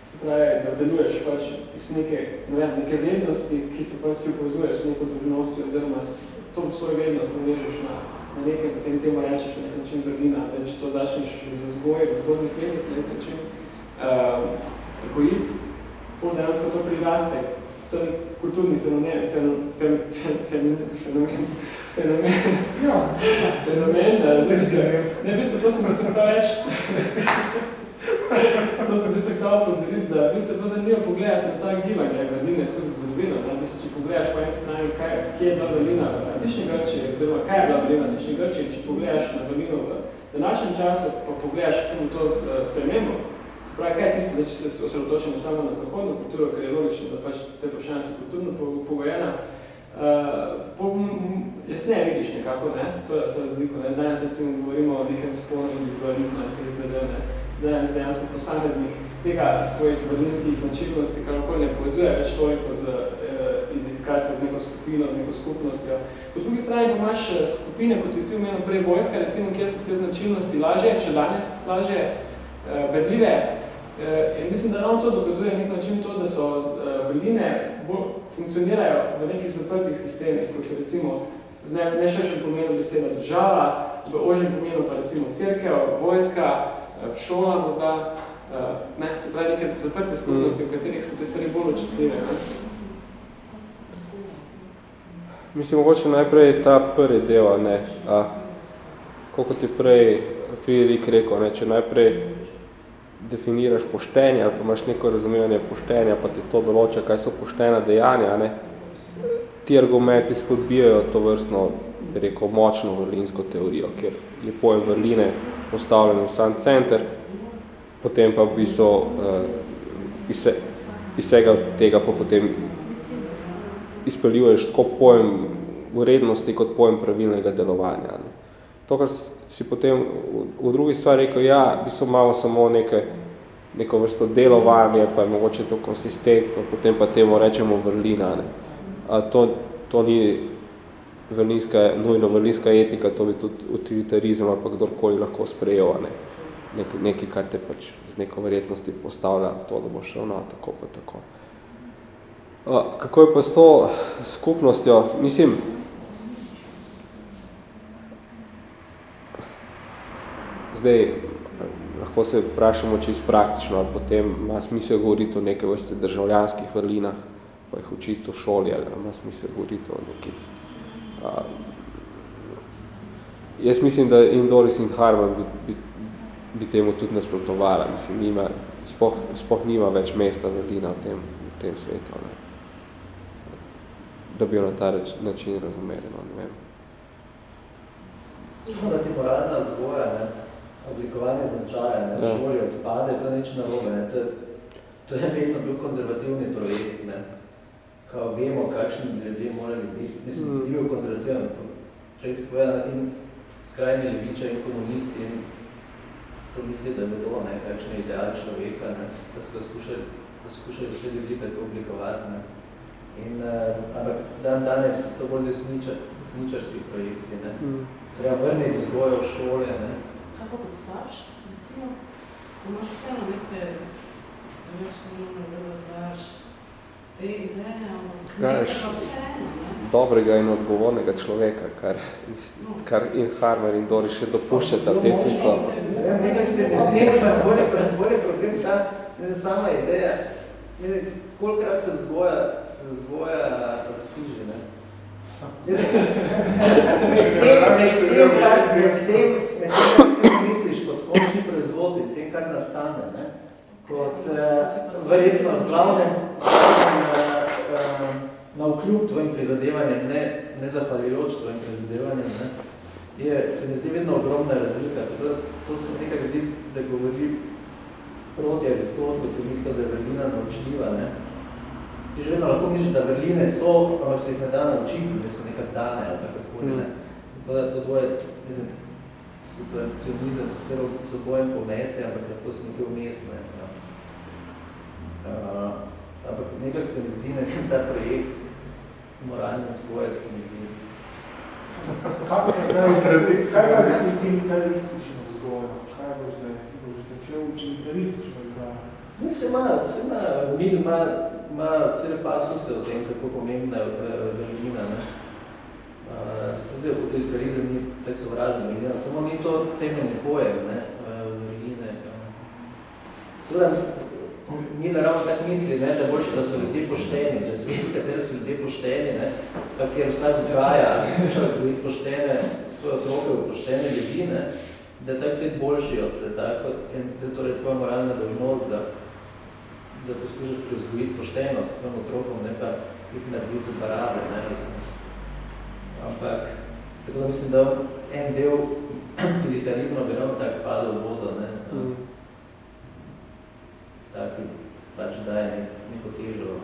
Speaker 1: Se pravi, da deluješ pač iz neke, ne vem, neke vednosti, ki se pač ki upovezuješ s neko dožnosti, oziroma to svojo vednost navežeš na, na nekaj, potem temu rečeš na nek način Berlina. Zdaj, če to začneš v vzgoje, v zgodnih letih, na nek način, uh, gojiti, pol dejansko to priraste. To je kulturni fenomen, fenomen, fenomen, fenomen, fenomen,
Speaker 6: ja,
Speaker 1: fenomen, da se, ne bi se, to sem se prav reč, to sem se htela pozoriti, da bi se to zanimivo pogledati na ta gibanje Berline skozi zgodovino, da bi se, če pogledaš po eni strani, kaj, kje je bila Berlina v antični Grčiji, oziroma kaj je bila Berlina v antični Grčiji, če pogledaš na Berlino v današnjem času, pa pogledaš to uh, spremembo, Pravi, kaj tisto, da če se osredotočimo samo na zahodno kulturo, ker je logično, da pač te vprašanja so kulturno pogojena, uh, jasneje vidiš nekako, ne? to, to je zliko. Ne? Danes recimo govorimo o nekem spolu individualizmu, nekaj izgleda, ne? danes dejansko posameznik tega svojih vrlinskih značilnosti, kar okolj ne povezuje več toliko z uh, identifikacijo z neko skupino, z neko skupnostjo. Po drugi strani pa imaš eh, skupine, kot si ti omenil prej vojska, recimo, kjer so te značilnosti lažje, še danes lažje berljive, Eh, in mislim, da nam to dokazuje nek način to, da so vrline eh, bolj funkcionirajo v nekih zaprtih sistemih, kot so recimo ne, ne šešem pomenu beseda država, v ožjem pomenu pa recimo crkev, vojska, eh, šola morda, ne, se pravi neke zaprte skupnosti, v katerih so te stvari bolj očetljive.
Speaker 2: Mislim, mogoče najprej ta prvi del, ne, a, koliko ti prej Friedrich rekel, ne, če najprej definiraš poštenje ali pa imaš neko razumevanje poštenja, pa ti to določa, kaj so poštena dejanja, ne? ti argumenti spodbijajo to vrstno bi rekel, močno vrlinsko teorijo, ker je pojem vrline postavljen v sam center, potem pa v bistvu uh, iz, iz vsega tega pa potem izpeljuješ tako pojem vrednosti kot pojem pravilnega delovanja. Ne. To, kar si potem v, v drugi stvari rekel, ja, bi so malo samo nekaj, neko vrsto delovanje, pa je mogoče to konsistentno, potem pa temu rečemo vrlina. Ne. A to, to ni vrlinska, nujno vrlinska etika, to bi tudi utilitarizem ali pa kdorkoli lahko sprejel. Ne. Nek, nekaj, kar te pač z neko verjetnosti postavlja to, da boš ravnal tako pa tako. A, kako je pa s to skupnostjo? Mislim, zdaj lahko se vprašamo čisto praktično, ali potem ima smisel govoriti o neke vrste državljanskih vrlinah, pa jih učiti v šoli, ali ima smisel govoriti o nekih... A, jaz mislim, da in Doris in Harman bi, bi, bi temu tudi nasprotovala. Mislim, nima, spoh, spoh nima več mesta vrlina v tem, v tem svetu. Ne. Da bi jo na ta reč, način razumeli, no, ne vem.
Speaker 5: Slušamo, da ti moralna vzgoja, ne, oblikovanje značaja, ne, ja. šoli odpade, to je nič narobe, ne, to, to je vedno bil konzervativni projekt, ne, kao vemo, kakšni ljudje morali biti, mislim, mm. bil konzervativen projekt, povedano, in skrajni leviča in komunisti in so mislili, da vedo, ne, kakšen je ideal človeka, ne, da so ga skušali, da so skušali vse ljudi tako oblikovati, ne. In, uh, ampak dan danes so to bolj desničar, desničarski projekti, ne. Mm. Treba vrniti vzgojo v šole, ne,
Speaker 7: kako kot starš, recimo, imaš vseeno neke več delovne zelo razdajaš te ideje, ampak nekaj pa vseeno, ne?
Speaker 2: Dobrega in odgovornega človeka, kar,
Speaker 7: No.
Speaker 2: kar in Harmer in Dori še dopuščata te smisla.
Speaker 5: Ne vem, nekaj se bolje, bolje problem ta, mislim, sama ideja, kolikrat se vzgoja, se vzgoja razpiži, ne? Mislim, med tem, med končni proizvod in tem, kar nastane, ne? kot eh, verjetno z glavnem eh, eh, na vkljub tvojim prizadevanjem, ne, ne zahvaljujoč tvojim prizadevanjem, ne? je, se mi zdi vedno ogromna razlika. Tako, to se nekako zdi, da govori proti Aristotelu, ki misli, da je vrlina naučljiva. Ne? Ti že vedno lahko misliš, da vrline so, ampak se jih ne da naučiti, da so nekak dane ali kakorkoli. Ne? Tako da to dvoje, mislim, situacionizem sicer z obojem pomete, ampak lahko so nekaj umestne. Ja. Uh, ampak nekako se mi zdi, ne ta projekt moralne vzgoje se mi zdi.
Speaker 6: Kaj je zdaj, kaj je zdaj utilitaristično vzgojo? Kaj boš zdaj? Boš začel utilitaristično vzgojo?
Speaker 5: Mislim, ima, se ima, Mil ima, ima cele pasuse o tem, kako pomembna je vrlina. Ne? Uh, se zdaj utilitarizem ni tako sovražen vrlina, samo ni to temeljni pojem ne? vrline. Seveda, Mil ravno tako misli, ne, da boljše, da so ljudje pošteni, že svet, v kateri so ljudje pošteni, ne, pa kjer vsak vzgaja, skuša vzgojiti poštene, svoje otroke v poštene ljudi, ne, da je tak svet boljši od sveta, kot je to torej tvoja moralna dožnost, da, da poskušaš privzgojiti poštenost svojim otrokom, ne pa jih narediti za barabe. Ne. Ampak, tako da mislim, da en del utilitarizma bi ravno tako padel v vodo, ne. Mm. Tak, pač daje nek, neko težo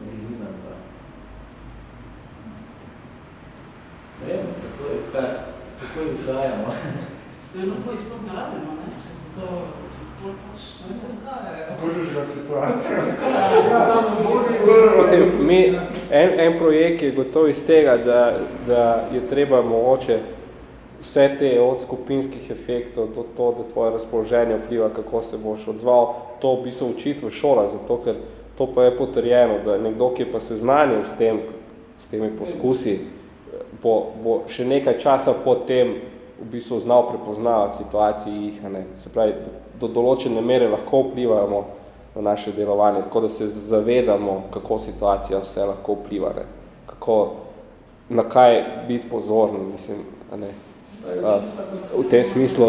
Speaker 5: vrlinam pa. Ne vem, kako je kako je vzgajamo.
Speaker 7: No, no, boj sploh ne rabimo, ne, če se to
Speaker 3: ga situacijo.
Speaker 2: Mislim, mi, en, en projekt je gotov iz tega, da, da je treba mogoče vse te od skupinskih efektov do to, da tvoje razpoloženje vpliva, kako se boš odzval, to v bistvu učiti v šolah, zato ker to pa je potrjeno, da nekdo, ki je pa seznanjen s tem, s temi poskusi, bo, bo še nekaj časa po tem v bistvu znal prepoznavati situaciji jih, ne. se pravi, do določene mere lahko vplivamo na naše delovanje, tako da se zavedamo, kako situacija vse lahko vpliva, ne. kako, na kaj biti pozorni, mislim, a ne. Uh, v tem smislu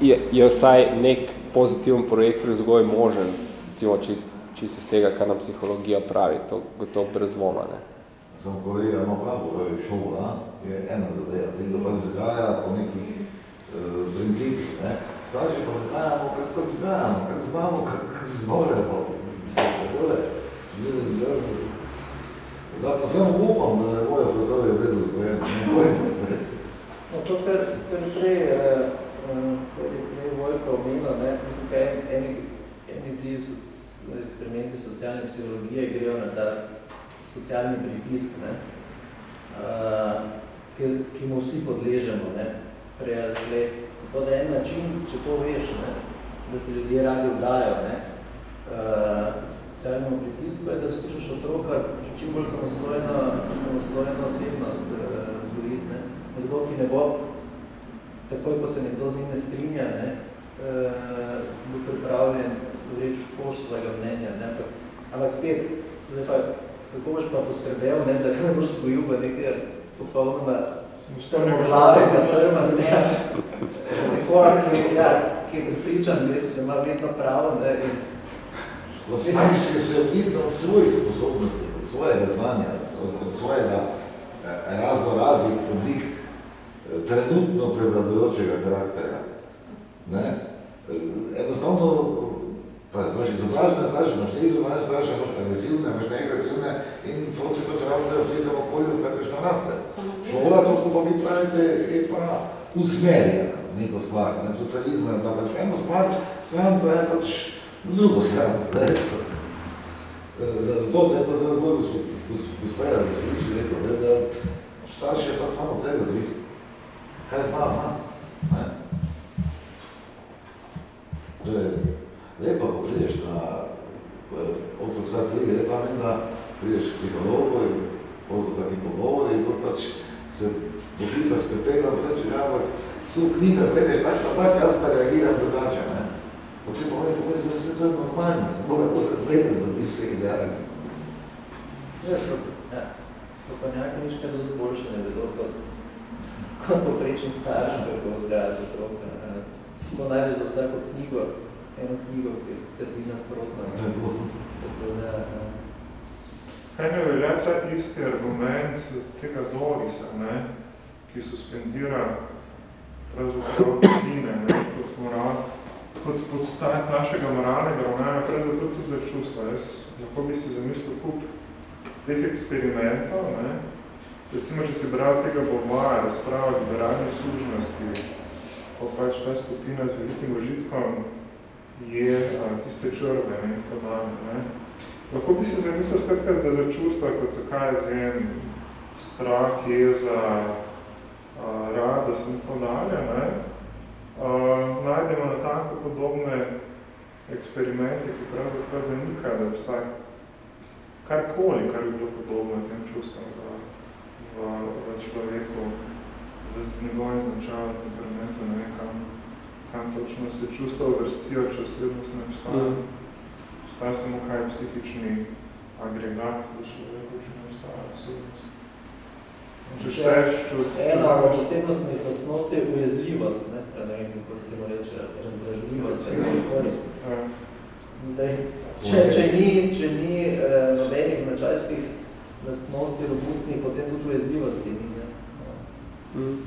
Speaker 2: je, je vsaj nek pozitiven projekt pri vzgoji možen, recimo čist, čist iz tega, kar nam psihologija pravi, to gotovo brez zvoma, ne.
Speaker 4: sem kolega ima prav, torej šola je ena zadeva, tisto pa vzgaja po nekih uh, principih, ne. Starši pa vzgajamo, kako vzgajamo, kako znamo, kako zmoremo. Jaz, da pa sem upam, da ne bojo frazovi vredo zgojeni.
Speaker 5: No, to, kar, kar prej, eh, kar je prej Vojka omenila, ne, mislim, kaj eni, eni ti eksperimenti socialne psihologije grejo na ta socialni pritisk, ne, uh, ki, ki mu vsi podležemo, ne, prej sled. Tako da en način, če to veš, ne, da se ljudje radi vdajo, ne, uh, socialnemu pritisku, je, da skušaš otroka čim bolj samostojno, samostojno osebnost uh, zgojiti, ne. Nekdo, ki ne bo, takoj, ko se nekdo z njim ne strinja, ne, uh, bo pripravljen vreči v koš svojega mnenja, ne, ampak, ampak spet, zdaj pa, kako boš pa poskrbel, ne, da ne boš zgojil v nekaj popolnoma strmoglavega trma z neja, nekoga, ki, ja, ki je pripričan, da ima vedno pravo, ne, in
Speaker 4: Od se odvisno od svojih sposobnosti, od svojega znanja, od, od svojega eh, razno raznih oblik eh, trenutno prevladujočega karaktera. Ne? Eh, enostavno, pa imaš izobražene starše, imaš ne izobražene starše, imaš agresivne, imaš neagresivne in fotci pač rastejo v tistem okolju, kakršno raste. Šola, to, ko pa vi pravite, je pa usmerjena v neko stvar. Ne? Socializmu je bila pač eno stvar, stranca je pač drugo stran. Ne? Zato, ne, to sem zbolj uspela, gospodiči rekel, ne, da starši je pač samo od sebe odvisni. Kaj zna, zna. Ne? To je lepo, ko prideš na odsok vsa tri leta, men, da prideš k psihologu in pozno taki pogovori in to pač se pohita s pepegom, reči, ja, ampak tu knjiga, vedeš, tak pa tak, jaz pa reagiram drugače, ne? Poče pa oni povedali, da se to je normalno, se mora to zvedeti, da bi vse idealni.
Speaker 5: Ja, to, ja. To pa nekaj niška dosti boljše ne vedo, kot, kot poprečen starš, kako vzgajati otroka. To najde za vsako knjigo, eno knjigo, ki trdi nasprotno. Tako da, ja.
Speaker 3: Kaj ne velja ta isti argument tega Dorisa, ne, ki suspendira pravzaprav kine, ne, kot moral, kot podstat našega moralnega ravnanja, pravzaprav tudi za čustva. Jaz lahko bi si zamislil kup teh eksperimentov, ne, recimo, če si bral tega Bovaja, razprava o liberalni služnosti, ko pač ta skupina z velikim užitkom je a, tiste črve, ne, in tako dalje. Lahko bi se zamislil skratka, da za čustva, kot so kaj zvem, strah, jeza, radost in tako dalje, ne, a, najdemo na tako podobne eksperimente, ki pravzaprav zanikajo, da obstaja karkoli, kar bi bilo podobno tem čustvom v, v, v človeku, v njegovim značajem temperamentu, ne vem, kam, kam točno se čustva uvrstijo, če osebnost ne obstaja. Mm obstaja samo kaj psihični agregat za človeka, če ne obstaja osebnost. Če šteješ, čut,
Speaker 5: Ena od posebnostnih lastnosti je ujezljivost, ne? Ja, ne vem, kako se temu reče, razdražljivost.
Speaker 3: Ja.
Speaker 5: Če, če ni, če ni eh, nobenih značajskih lastnosti robustnih, potem tudi ujezljivosti ni. Ne?
Speaker 2: Mm.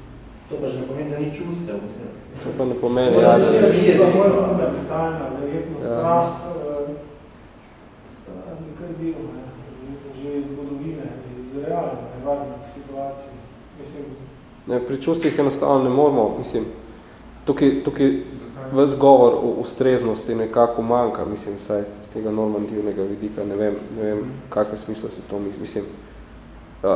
Speaker 5: To pa že ne pomeni, da ni čustev, mislim.
Speaker 2: To pa ne pomeni,
Speaker 6: ja.
Speaker 2: ja.
Speaker 6: To je bolj fundamentalna, verjetno
Speaker 2: Ja.
Speaker 6: strah, strah nekaj bilo, ne, že iz zgodovine, iz realne, nevarnih situacij. Mislim,
Speaker 2: Ne, pri čustvih enostavno ne moramo, mislim, tukaj, tukaj ves govor o ustreznosti nekako manjka, mislim, saj z tega normativnega vidika, ne vem, ne vem kakve smisla se to misli, mislim, uh,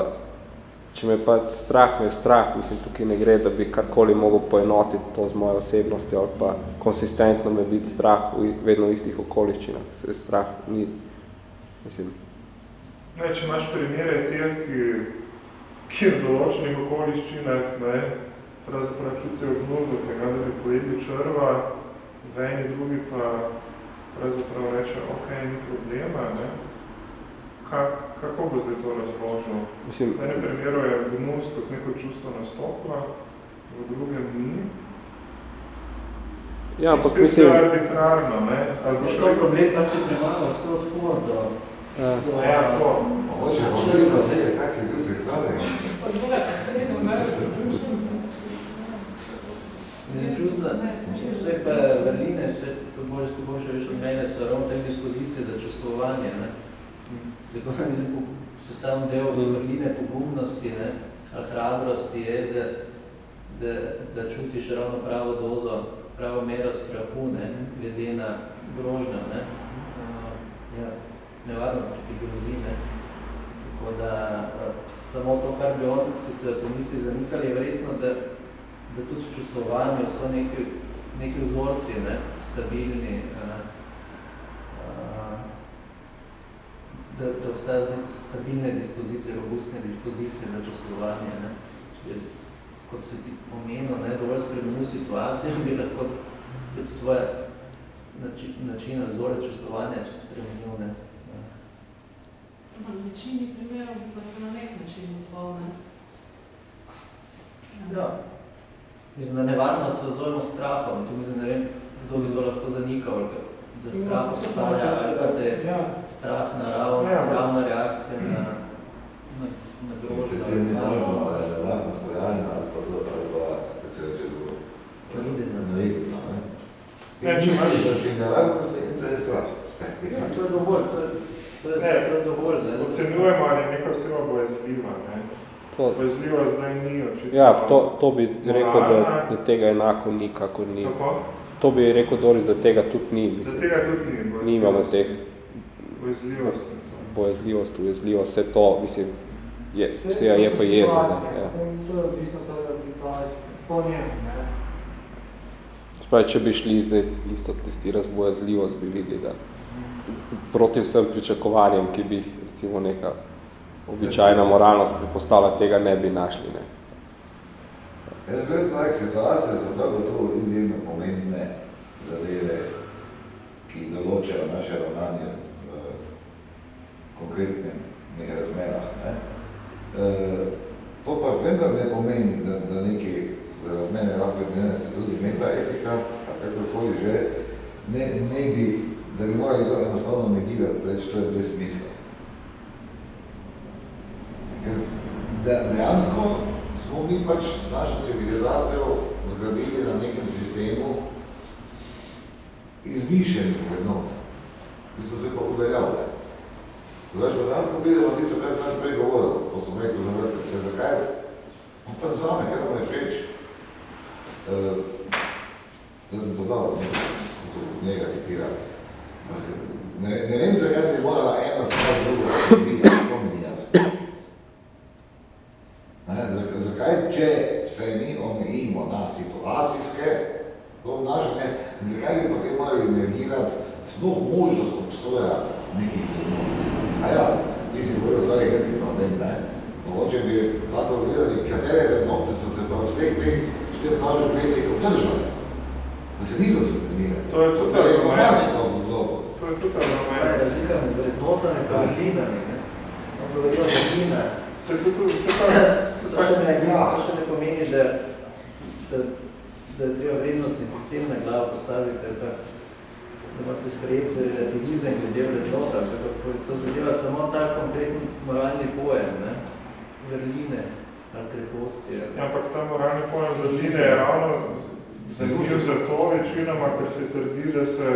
Speaker 2: če me pa strah, me strah, mislim, tukaj ne gre, da bi karkoli mogel poenotiti to z mojo osebnostjo ali pa konsistentno me biti strah v, vedno istih okoliščinah, se strah ni, mislim,
Speaker 3: Ne, če imaš primere teh, ki, ki v določenih okoliščinah ne, pravzaprav čutijo gnus do tega, da bi pojedli črva, v eni drugi pa pravzaprav reče, ok, ni problema, ne. Kak, kako bo zdaj to razložil?
Speaker 2: Mislim-
Speaker 3: v enem primeru je gnus kot neko čustvo nastopila, v drugem ni.
Speaker 2: Ja, ampak
Speaker 3: Spet
Speaker 2: mislim-
Speaker 3: je arbitrarno, ne. Ali bo
Speaker 5: To
Speaker 3: človek
Speaker 5: problem pač je premalo skoro odporno do
Speaker 2: Ja.
Speaker 3: To.
Speaker 4: Mogoče pa vidimo, ne, kak je bil pripravljen.
Speaker 7: Pa druga pa srednja,
Speaker 5: Mislim, čustva, vse pa vrline, se, to boš, to boš veš od mene, so ravno te dispozicije za čustvovanje, ne. Tako mislim, sestavni del vrline pogumnosti, ne, ali hrabrosti je, da, da, da čutiš ravno pravo dozo, pravo mero strahu, ne, glede na grožnjo, ne. Uh, ja, nevarnost, ki ti grozi, ne. Tako da uh, samo to, kar bi on situacionisti zanikali, je verjetno, da da tudi v čustvovanju so neki, neki vzorci, ne, stabilni, uh, uh, da, da obstajajo stabilne dispozicije, robustne dispozicije za čustvovanje. Ne. Kot se ti omenil, ne, dovolj spremenil situacijo, bi lahko tudi tvoje način, način vzorec čustvovanja če spremenil. Ne.
Speaker 7: Večini primerov bi pa se na nek način izval, ne?
Speaker 5: Ja. Mislim, da nevarnost se odzovemo s strahom, tu mislim, ne vem, kdo bi to lahko zanikal, da strah obstaja, ali pa da je
Speaker 3: Ja.
Speaker 5: strah naravna,
Speaker 3: Ja,
Speaker 5: naravna reakcija na, na, na grožnjo.
Speaker 4: Potem ni važno, ali je nevarnost realna, ali pa, ali pa, kako se reče, drugo.
Speaker 5: Navidezna.
Speaker 4: Navidezna, ne.
Speaker 3: Ne,
Speaker 4: In
Speaker 3: če
Speaker 4: misliš,
Speaker 3: imaš-
Speaker 4: da si nevarnost in to je strah.
Speaker 5: Ja, to je dovolj, to je, to je,
Speaker 3: Ne,
Speaker 5: je dovolj. Ne,
Speaker 3: Ocenjujemo, ali je neka oseba bojazljiva, ne.
Speaker 2: To,
Speaker 3: Bojazljiva zdaj ni očitno.
Speaker 2: ja, to, to bi rekel, da, da tega enako ni, kakor ni.
Speaker 3: Kako?
Speaker 2: To bi rekel Doris, da tega tudi ni.
Speaker 3: Da
Speaker 2: Mislim.
Speaker 3: tega tudi ni. bojazljivost.
Speaker 2: Nimamo teh
Speaker 3: to.
Speaker 2: bojazljivost, ujezljivost, vse to, mislim, je,
Speaker 6: Vse
Speaker 2: vse je
Speaker 6: to
Speaker 2: pa
Speaker 6: situacije,
Speaker 2: Ja.
Speaker 6: To je odvisno tudi od situacije. Po njem, ne.
Speaker 2: Spravi, če bi šli zdaj isto testirati z bojazljivost, bi videli, da proti vsem pričakovanjem, ki bi jih recimo neka običajna moralnost predpostavlja, tega ne bi našli. Ne.
Speaker 4: Jaz gledam tak situacije, so prav to izjemno pomembne zadeve, ki določajo naše ravnanje v konkretnem nekaj razmerah. Ne? E, to pa vendar ne pomeni, da, da nekaj, zaradi mene lahko imenujete tudi metaetika, ali kakorkoli že, ne, ne bi, da bi morali to enostavno negirati, reči, to je brez smisla. Ker de, dejansko smo mi pač našo civilizacijo zgradili na nekem sistemu izmišljenih vrednot, ki so se pa uveljavile. Drugač pa dejansko pridemo tisto, kar sem prej govoril, ko sem rekel za vrtce, zakaj? Pa zame, ker mu je všeč. Uh, zdaj sem pozabil, ne, kot njega citiram. Ne, ne vem, zakaj bi morala ena stvar drugo pobijati, to mi jasno. Zakaj, če se mi omejimo na situacijske obnašanje, zakaj bi potem morali negirati sploh možnost obstoja nekih vrednot? A ja, ti si govoril o starih grkih problem, ne? Mogoče bi tako gledali, katere vrednote so se pa vseh teh 4000 letih obdržale. Da se niso spremenile.
Speaker 3: To je tudi argument. To je tudi argument.
Speaker 5: razlika med vrednotami in vrlinami. Ne? On govori o vrlinah.
Speaker 3: Se tudi, se pa, se
Speaker 5: To
Speaker 3: pa,
Speaker 5: še ne,
Speaker 4: ja.
Speaker 5: to še ne pomeni, da, da, da je treba vrednostni sistem na glavo postaviti, pa da morate sprejeti relativizem glede vrednot, ali kakorkoli. To zadeva samo ta konkretni moralni pojem, ne? vrline ali kreposti. Ali...
Speaker 3: Ja, ampak ta moralni pojem vrline je ravno zanimiv zato večinoma, ker se trdi, da se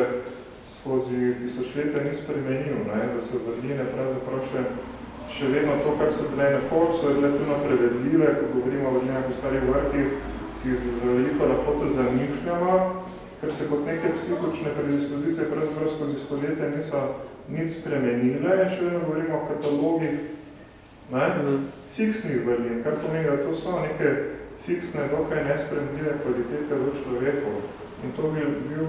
Speaker 3: skozi tisočletja ni spremenil, ne? da so vrline pravzaprav še, še vedno to, kar so bile nekoč, so relativno prevedljive, ko govorimo o vrlinah v starih vrkih, si z veliko lepoto zamišljamo, ker se kot neke psihočne predispozicije pravzaprav skozi stoletja niso nič spremenile in še vedno govorimo o katalogih ne? fiksnih vrlin, kar pomeni, da to so neke fiksne, dokaj nespremljive kvalitete v človeku. In to bi bil,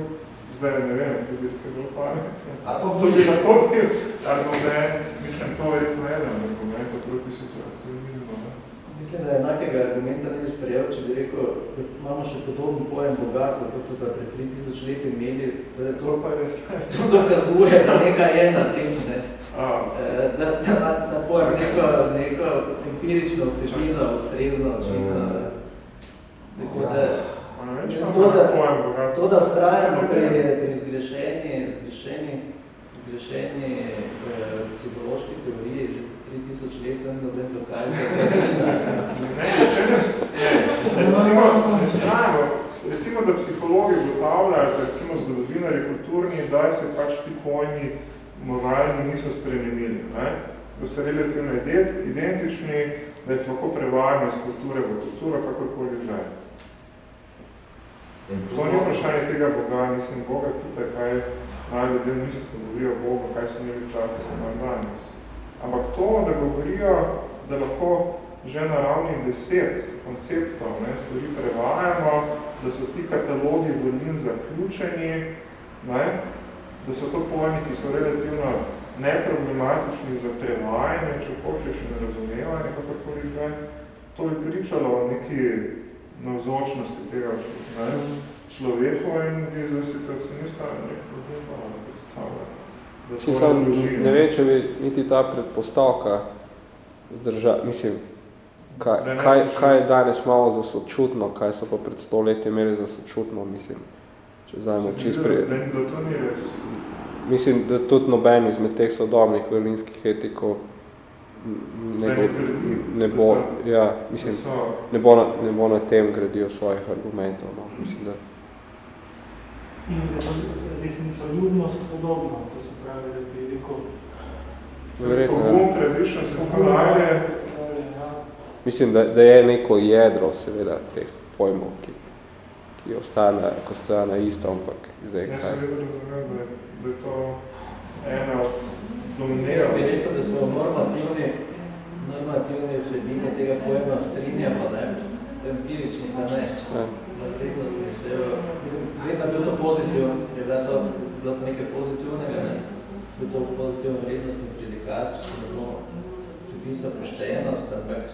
Speaker 3: zdaj ne vem, ki bi rekel bolj pametno.
Speaker 4: Ali pa
Speaker 3: To bi lahko bil argument, mislim, to je verjetno eden argument proti situacionizmu. Ne?
Speaker 5: Mislim, da enakega argumenta ne bi sprejel, če bi rekel, da imamo še podoben pojem Boga, kot so ga pred 3000 leti imeli. Torej, to,
Speaker 3: To pa je res ne.
Speaker 5: to dokazuje, da nekaj je na tem, ne?
Speaker 3: A,
Speaker 5: Eh, da ta, ta pojem neko, neko empirično vsebino ustrezno očitno. Tako da,
Speaker 3: a ne vem, če
Speaker 5: To, da- to, da vztrajamo pri, pri zgrešeni, zgrešeni zgrešeni eh, psihološki teoriji, že 3000 let, ne noben dokaz,
Speaker 3: Ne, če ne, recimo, ne strajamo, recimo, da psihologi ugotavljajo, recimo zgodovinari kulturni, da se pač ti pojmi moralni niso spremenili, ne? da so relativno identični, da jih lahko prevajamo iz kulture v kulturo, kakorkoli že. To ni vprašanje tega Boga, mislim, Boga tukaj, kaj naj ljudje niso govorijo o Bogu, kaj so imeli včasih na danes. Ampak to, da govorijo, da lahko že na ravni deset konceptov ne, stvari prevajamo, da so ti katalogi volin zaključeni, ne, da so to pojmi, ki so relativno neproblematični za prevajanje, če hočeš in razumevanje, kakorkoli že, to bi pričalo o neki navzočnosti tega ne, človeka in bi za situacionista nek problem predstavljati.
Speaker 2: Si sam ne ve, če bi niti ta predpostavka zdrža, mislim, kaj, kaj, kaj je danes malo za sočutno, kaj so pa pred sto leti imeli za sočutno, mislim, če vzajemo čist pri...
Speaker 3: Da, da to ni res.
Speaker 2: Mislim, da tudi noben izmed teh sodobnih velinskih etikov ne bo, ne bo, ja, mislim, ne bo, na, ne bo na tem gradijo svojih argumentov, no, mislim, da...
Speaker 6: In da so resnico ljubnost podobno, to se pravi, da bi rekel...
Speaker 2: Verjetno,
Speaker 3: Pogum, previšno se zgodajanje.
Speaker 6: Ja.
Speaker 2: Mislim, da, da je neko jedro, seveda, teh pojmov, ki, ki ostane, ko ostane isto, ampak zdaj kaj.
Speaker 3: Jaz sem vedno razumel, da, da je to ena od domnev.
Speaker 5: Bi rekel, da so normativni, normativni vsebine tega pojma strinjamo, ne? empirični pa ne. Vrednostni se jo, mislim, vedno je bilo to pozitivno, je bila to, bilo to nekaj pozitivnega, ne? Bil to pozitivno vrednostni predikat, če se ne bomo pripisal poštenost, ampak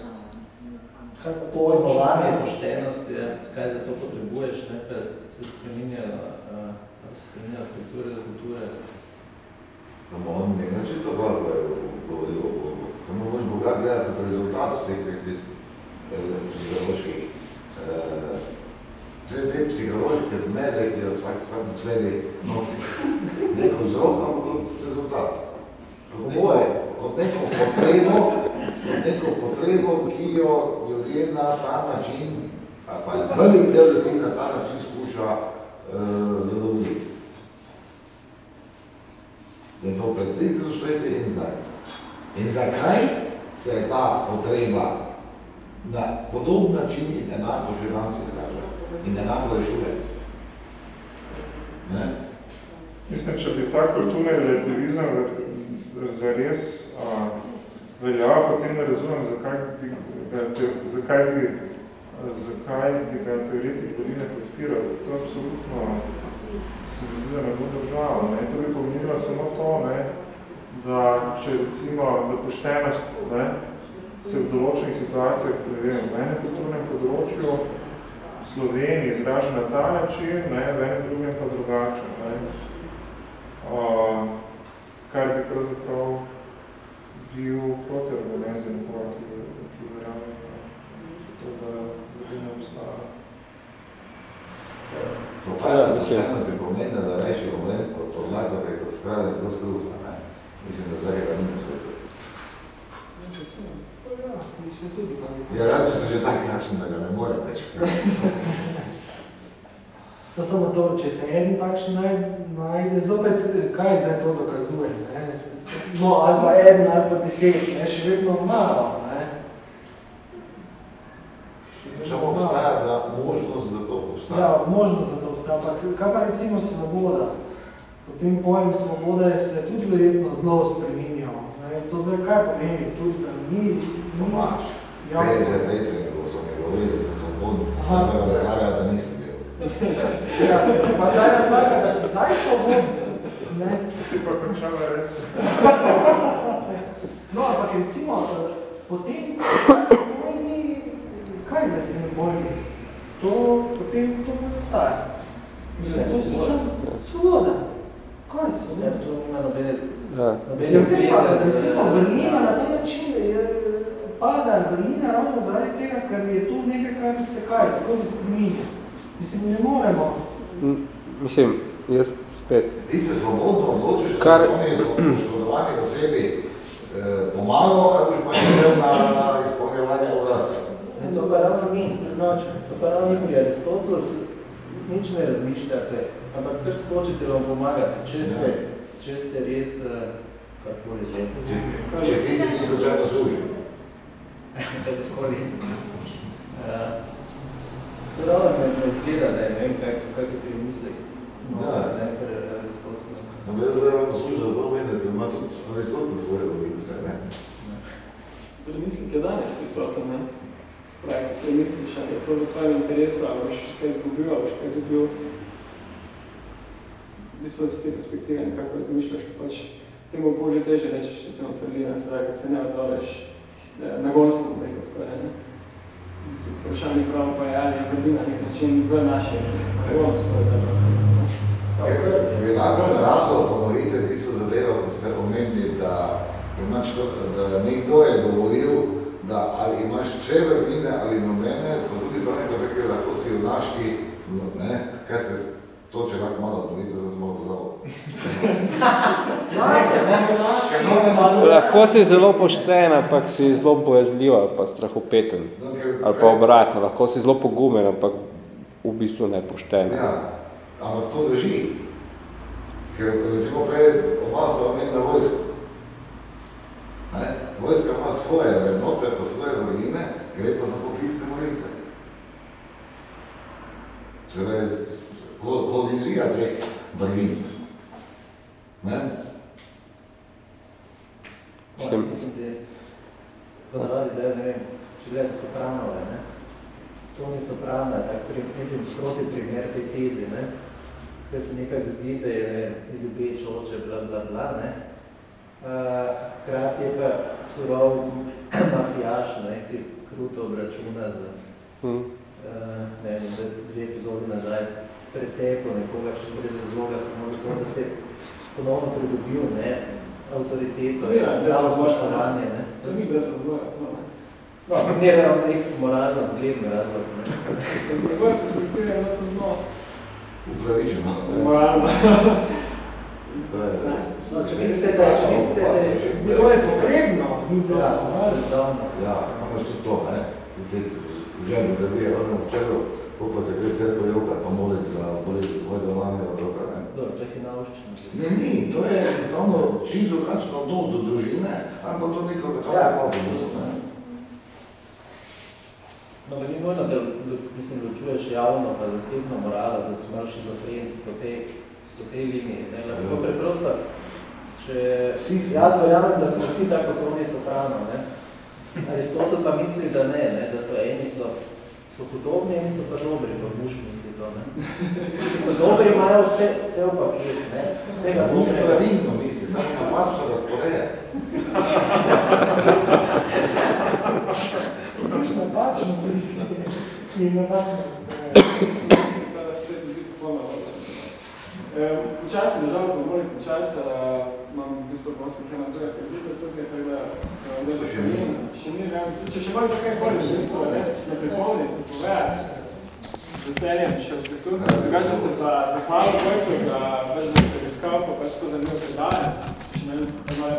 Speaker 5: pojmovanje poštenosti, je, kaj za to potrebuješ, ne, pa se spreminjajo, uh, se spreminjajo kulture do kulture.
Speaker 4: No, on ne vem, če to bolj govoril o Bogu. Samo moč Boga gledati kot rezultat vseh teh psiholoških Vse te psihološke zmede, ki jo vsak sam v sebi nosi, neko vzrok, ampak kot rezultat. Kot neko, kot neko potrebo, kot neko potrebo, ki jo ljudje na ta način, ali pa velik del ljudi na ta način skuša uh, zadovoljiti. Da je to pred 3000 leti in zdaj. In zakaj se je ta potreba na podoben način in enako že danes izraža in enako rešuje? Ne?
Speaker 3: Mislim, če bi ta kulturni relativizem zares uh, veljal, potem ne razumem, zakaj bi, zakaj bi, zakaj bi ga teoretik Boline podpiral. To absolutno se mi zdi, da ne bo država. Ne? To bi pomenilo samo to, ne? Da če recimo, da poštenost ne? se v določenih situacijah, ne vem, v enem kulturnem področju v Sloveniji izraža na ta način, ne? v enem drugem pa drugače. Ne? Uh, kar bi pravzaprav bil protiargument za nekoga, ki, ki verjame to, da ljudi ne obstaja.
Speaker 4: To pa je, poštenost bi pomenila, da rešil problem kot podlago, da je kot skrade brez kruha, ne? Mislim, da takega ni na svetu. Ja, rad se že tak način, da ga ne morem več.
Speaker 6: To samo to, če se en takšen najde, zopet, kaj zdaj to dokazuje, ne? No, ali pa en, ali pa deset, ne? Še vedno malo, ne?
Speaker 4: Samo obstaja, da možnost za to obstaja.
Speaker 6: Ja, možnost za to obstaja, ampak kaj pa recimo svoboda? Potem pojem svoboda je se tudi verjetno zelo spreminjal. Ne? To zdaj kaj pomeni? Tudi, da ni...
Speaker 4: Tomaš, 50 let se mi bo so mi govorili, da sem svobodno, da me razlaga, da nisem bil.
Speaker 6: Ja, se pa zdaj razlaga, da si zdaj svobodno. Ne?
Speaker 3: Si pa končala res.
Speaker 6: No, ampak recimo, potem, pojmi, kaj zdaj s temi pojmi? To, potem to ne ostaja. Mislim, to so svoboda. Kaj so?
Speaker 5: Ja, to ima nobene,
Speaker 2: Ja.
Speaker 6: zdaj pa, recimo, vrlina na ta način je, pada vrlina ravno zaradi tega, ker je to nekaj, kar se kaj, skozi spreminja. Mislim, ne moremo.
Speaker 2: Mislim, jaz spet.
Speaker 4: Ti se svobodno odločiš,
Speaker 2: Kar-
Speaker 4: da oni poškodovani osebi eh, pomagal, ali boš pa imel na, na izpolnjevanje obrazca.
Speaker 5: Ne, to pa ravno ni, to pa ravno ni pri Aristotelu, s- s- nič ne razmišljate, ampak kar skočite vam pomagate, če ste, če ste res, eh, karkoli že.
Speaker 4: Če ti si ti slučajno služi.
Speaker 5: Kakorkoli. Eh, To ravno me, me zgleda, da je, ne vem, kak, kak je premislek. No,
Speaker 4: Ja.
Speaker 5: ne, pri Aristotelu.
Speaker 4: No, jaz zdaj služim zato meni, da ima tudi Aristotel svoje lovitve, ne?
Speaker 1: Premislik je danes prisoten, ne? Spravi, premisliš, ali je to v tvojem interesu, ali boš kaj izgubil, ali boš kaj dobil. V bistvu z te perspektive nekako razmišljaš, ko pač temu bo že teže rečeš, recimo Ferlina, se da, se ne odzoveš eh, na gonsko, rekel skoraj, ne? V bistvu vprašanje pravo pa je, ali je Ferlina na nek način v naši nagon skoraj, da
Speaker 4: Bi enako narazlo ponovite tisto zadevo, ko ste omenili, da imaš to, da nekdo je govoril, da ali imaš vse vrline ali nobene, po drugi strani pa rekli, lahko si junaški, no, ne, kaj ste, to če lahko malo odnovite, da sem malo dodal.
Speaker 2: Lahko si zelo pošten, ampak si zelo bojazljiv ali pa strahopeten.
Speaker 4: No,
Speaker 2: Ali pa obratno, lahko si zelo pogumen, ampak v bistvu nepošten.
Speaker 4: Ja, ampak to drži. Ker recimo prej oba sta omenila vojsko. Ne? Vojska ima svoje vrednote, pa svoje vrline, gre pa za poklicne morilce. Se kolizija teh vrlin. Ne?
Speaker 5: Mislim, mislim, da ponavadi, da ne vem, če gledate Sopranove, ne? Toni Soprano je tak, pri, mislim, proti primer te tezi, ne? Ker se nekako zdi, da je ljubeč oče, bla, bla, bla, ne? Uh, hkrati je pa surov mafijaš, ne, ki kruto obračuna z,
Speaker 2: Hm.
Speaker 5: uh, ne vem, dve epizodi nazaj, preteplo nekoga, če brez razloga, samo zato, da se ponovno pridobil, ne, avtoriteto,
Speaker 1: To je brez
Speaker 5: zdravo
Speaker 1: razloga,
Speaker 5: spoštovanje, ne.
Speaker 1: To ni brez razloga, no.
Speaker 5: No, ne ravno nek moralno zgledni razlog, ne.
Speaker 1: Z njegove perspektive je to zelo
Speaker 4: Upravičeno.
Speaker 1: moralno.
Speaker 4: To je-
Speaker 5: No, če mislite, da, če mislite, da je
Speaker 6: Bilo je potrebno, ni bilo
Speaker 5: Ja,
Speaker 6: moralno.
Speaker 5: davno.
Speaker 4: Ja, imaš tudi to, ne? Zdaj, ženo zavije, ono v čelu, ko pa se gre cerko joka, pa moliti za boleti svojega mladega otroka, ne?
Speaker 5: Dobro, to je hinavščina.
Speaker 4: Ne, ni, to je enostavno čim drugačno odnos do družine, ali pa do nekega
Speaker 5: Ja.
Speaker 4: časa odnos, ne?
Speaker 5: No, ni nujno, da mislim, ločuješ javno pa zasebno moralo, da si malo šizofren po tej, po tej liniji. Ne? Lahko
Speaker 4: Ja.
Speaker 5: preprosto, če
Speaker 4: Vsi smo.
Speaker 5: jaz verjamem, da smo vsi tako Toni Soprano, ne? Aristotel pa misli, da ne, ne? da so eni so, so hudobni, eni so pa dobri, pa muž misli to. Ne? Ki so dobri, imajo vse, cel paket, ne? vsega dobrega.
Speaker 4: pravilno misli, samo napačno razporeja.
Speaker 6: Pač napačno misli in napačno
Speaker 1: Mislim, da se mi zdi popolnoma. Ehm, Včasih, nažalost, smo morali končati, mam wystąpił z Kanady, widzę tutaj тогда с Шемин. Шемин, Шемин, какая польза, это полный, цифровая. Заселим, сейчас рискуем. Кажется, за захвал бойку, за кажется, рискал, пока что за мир предали. Шемин, понимаю,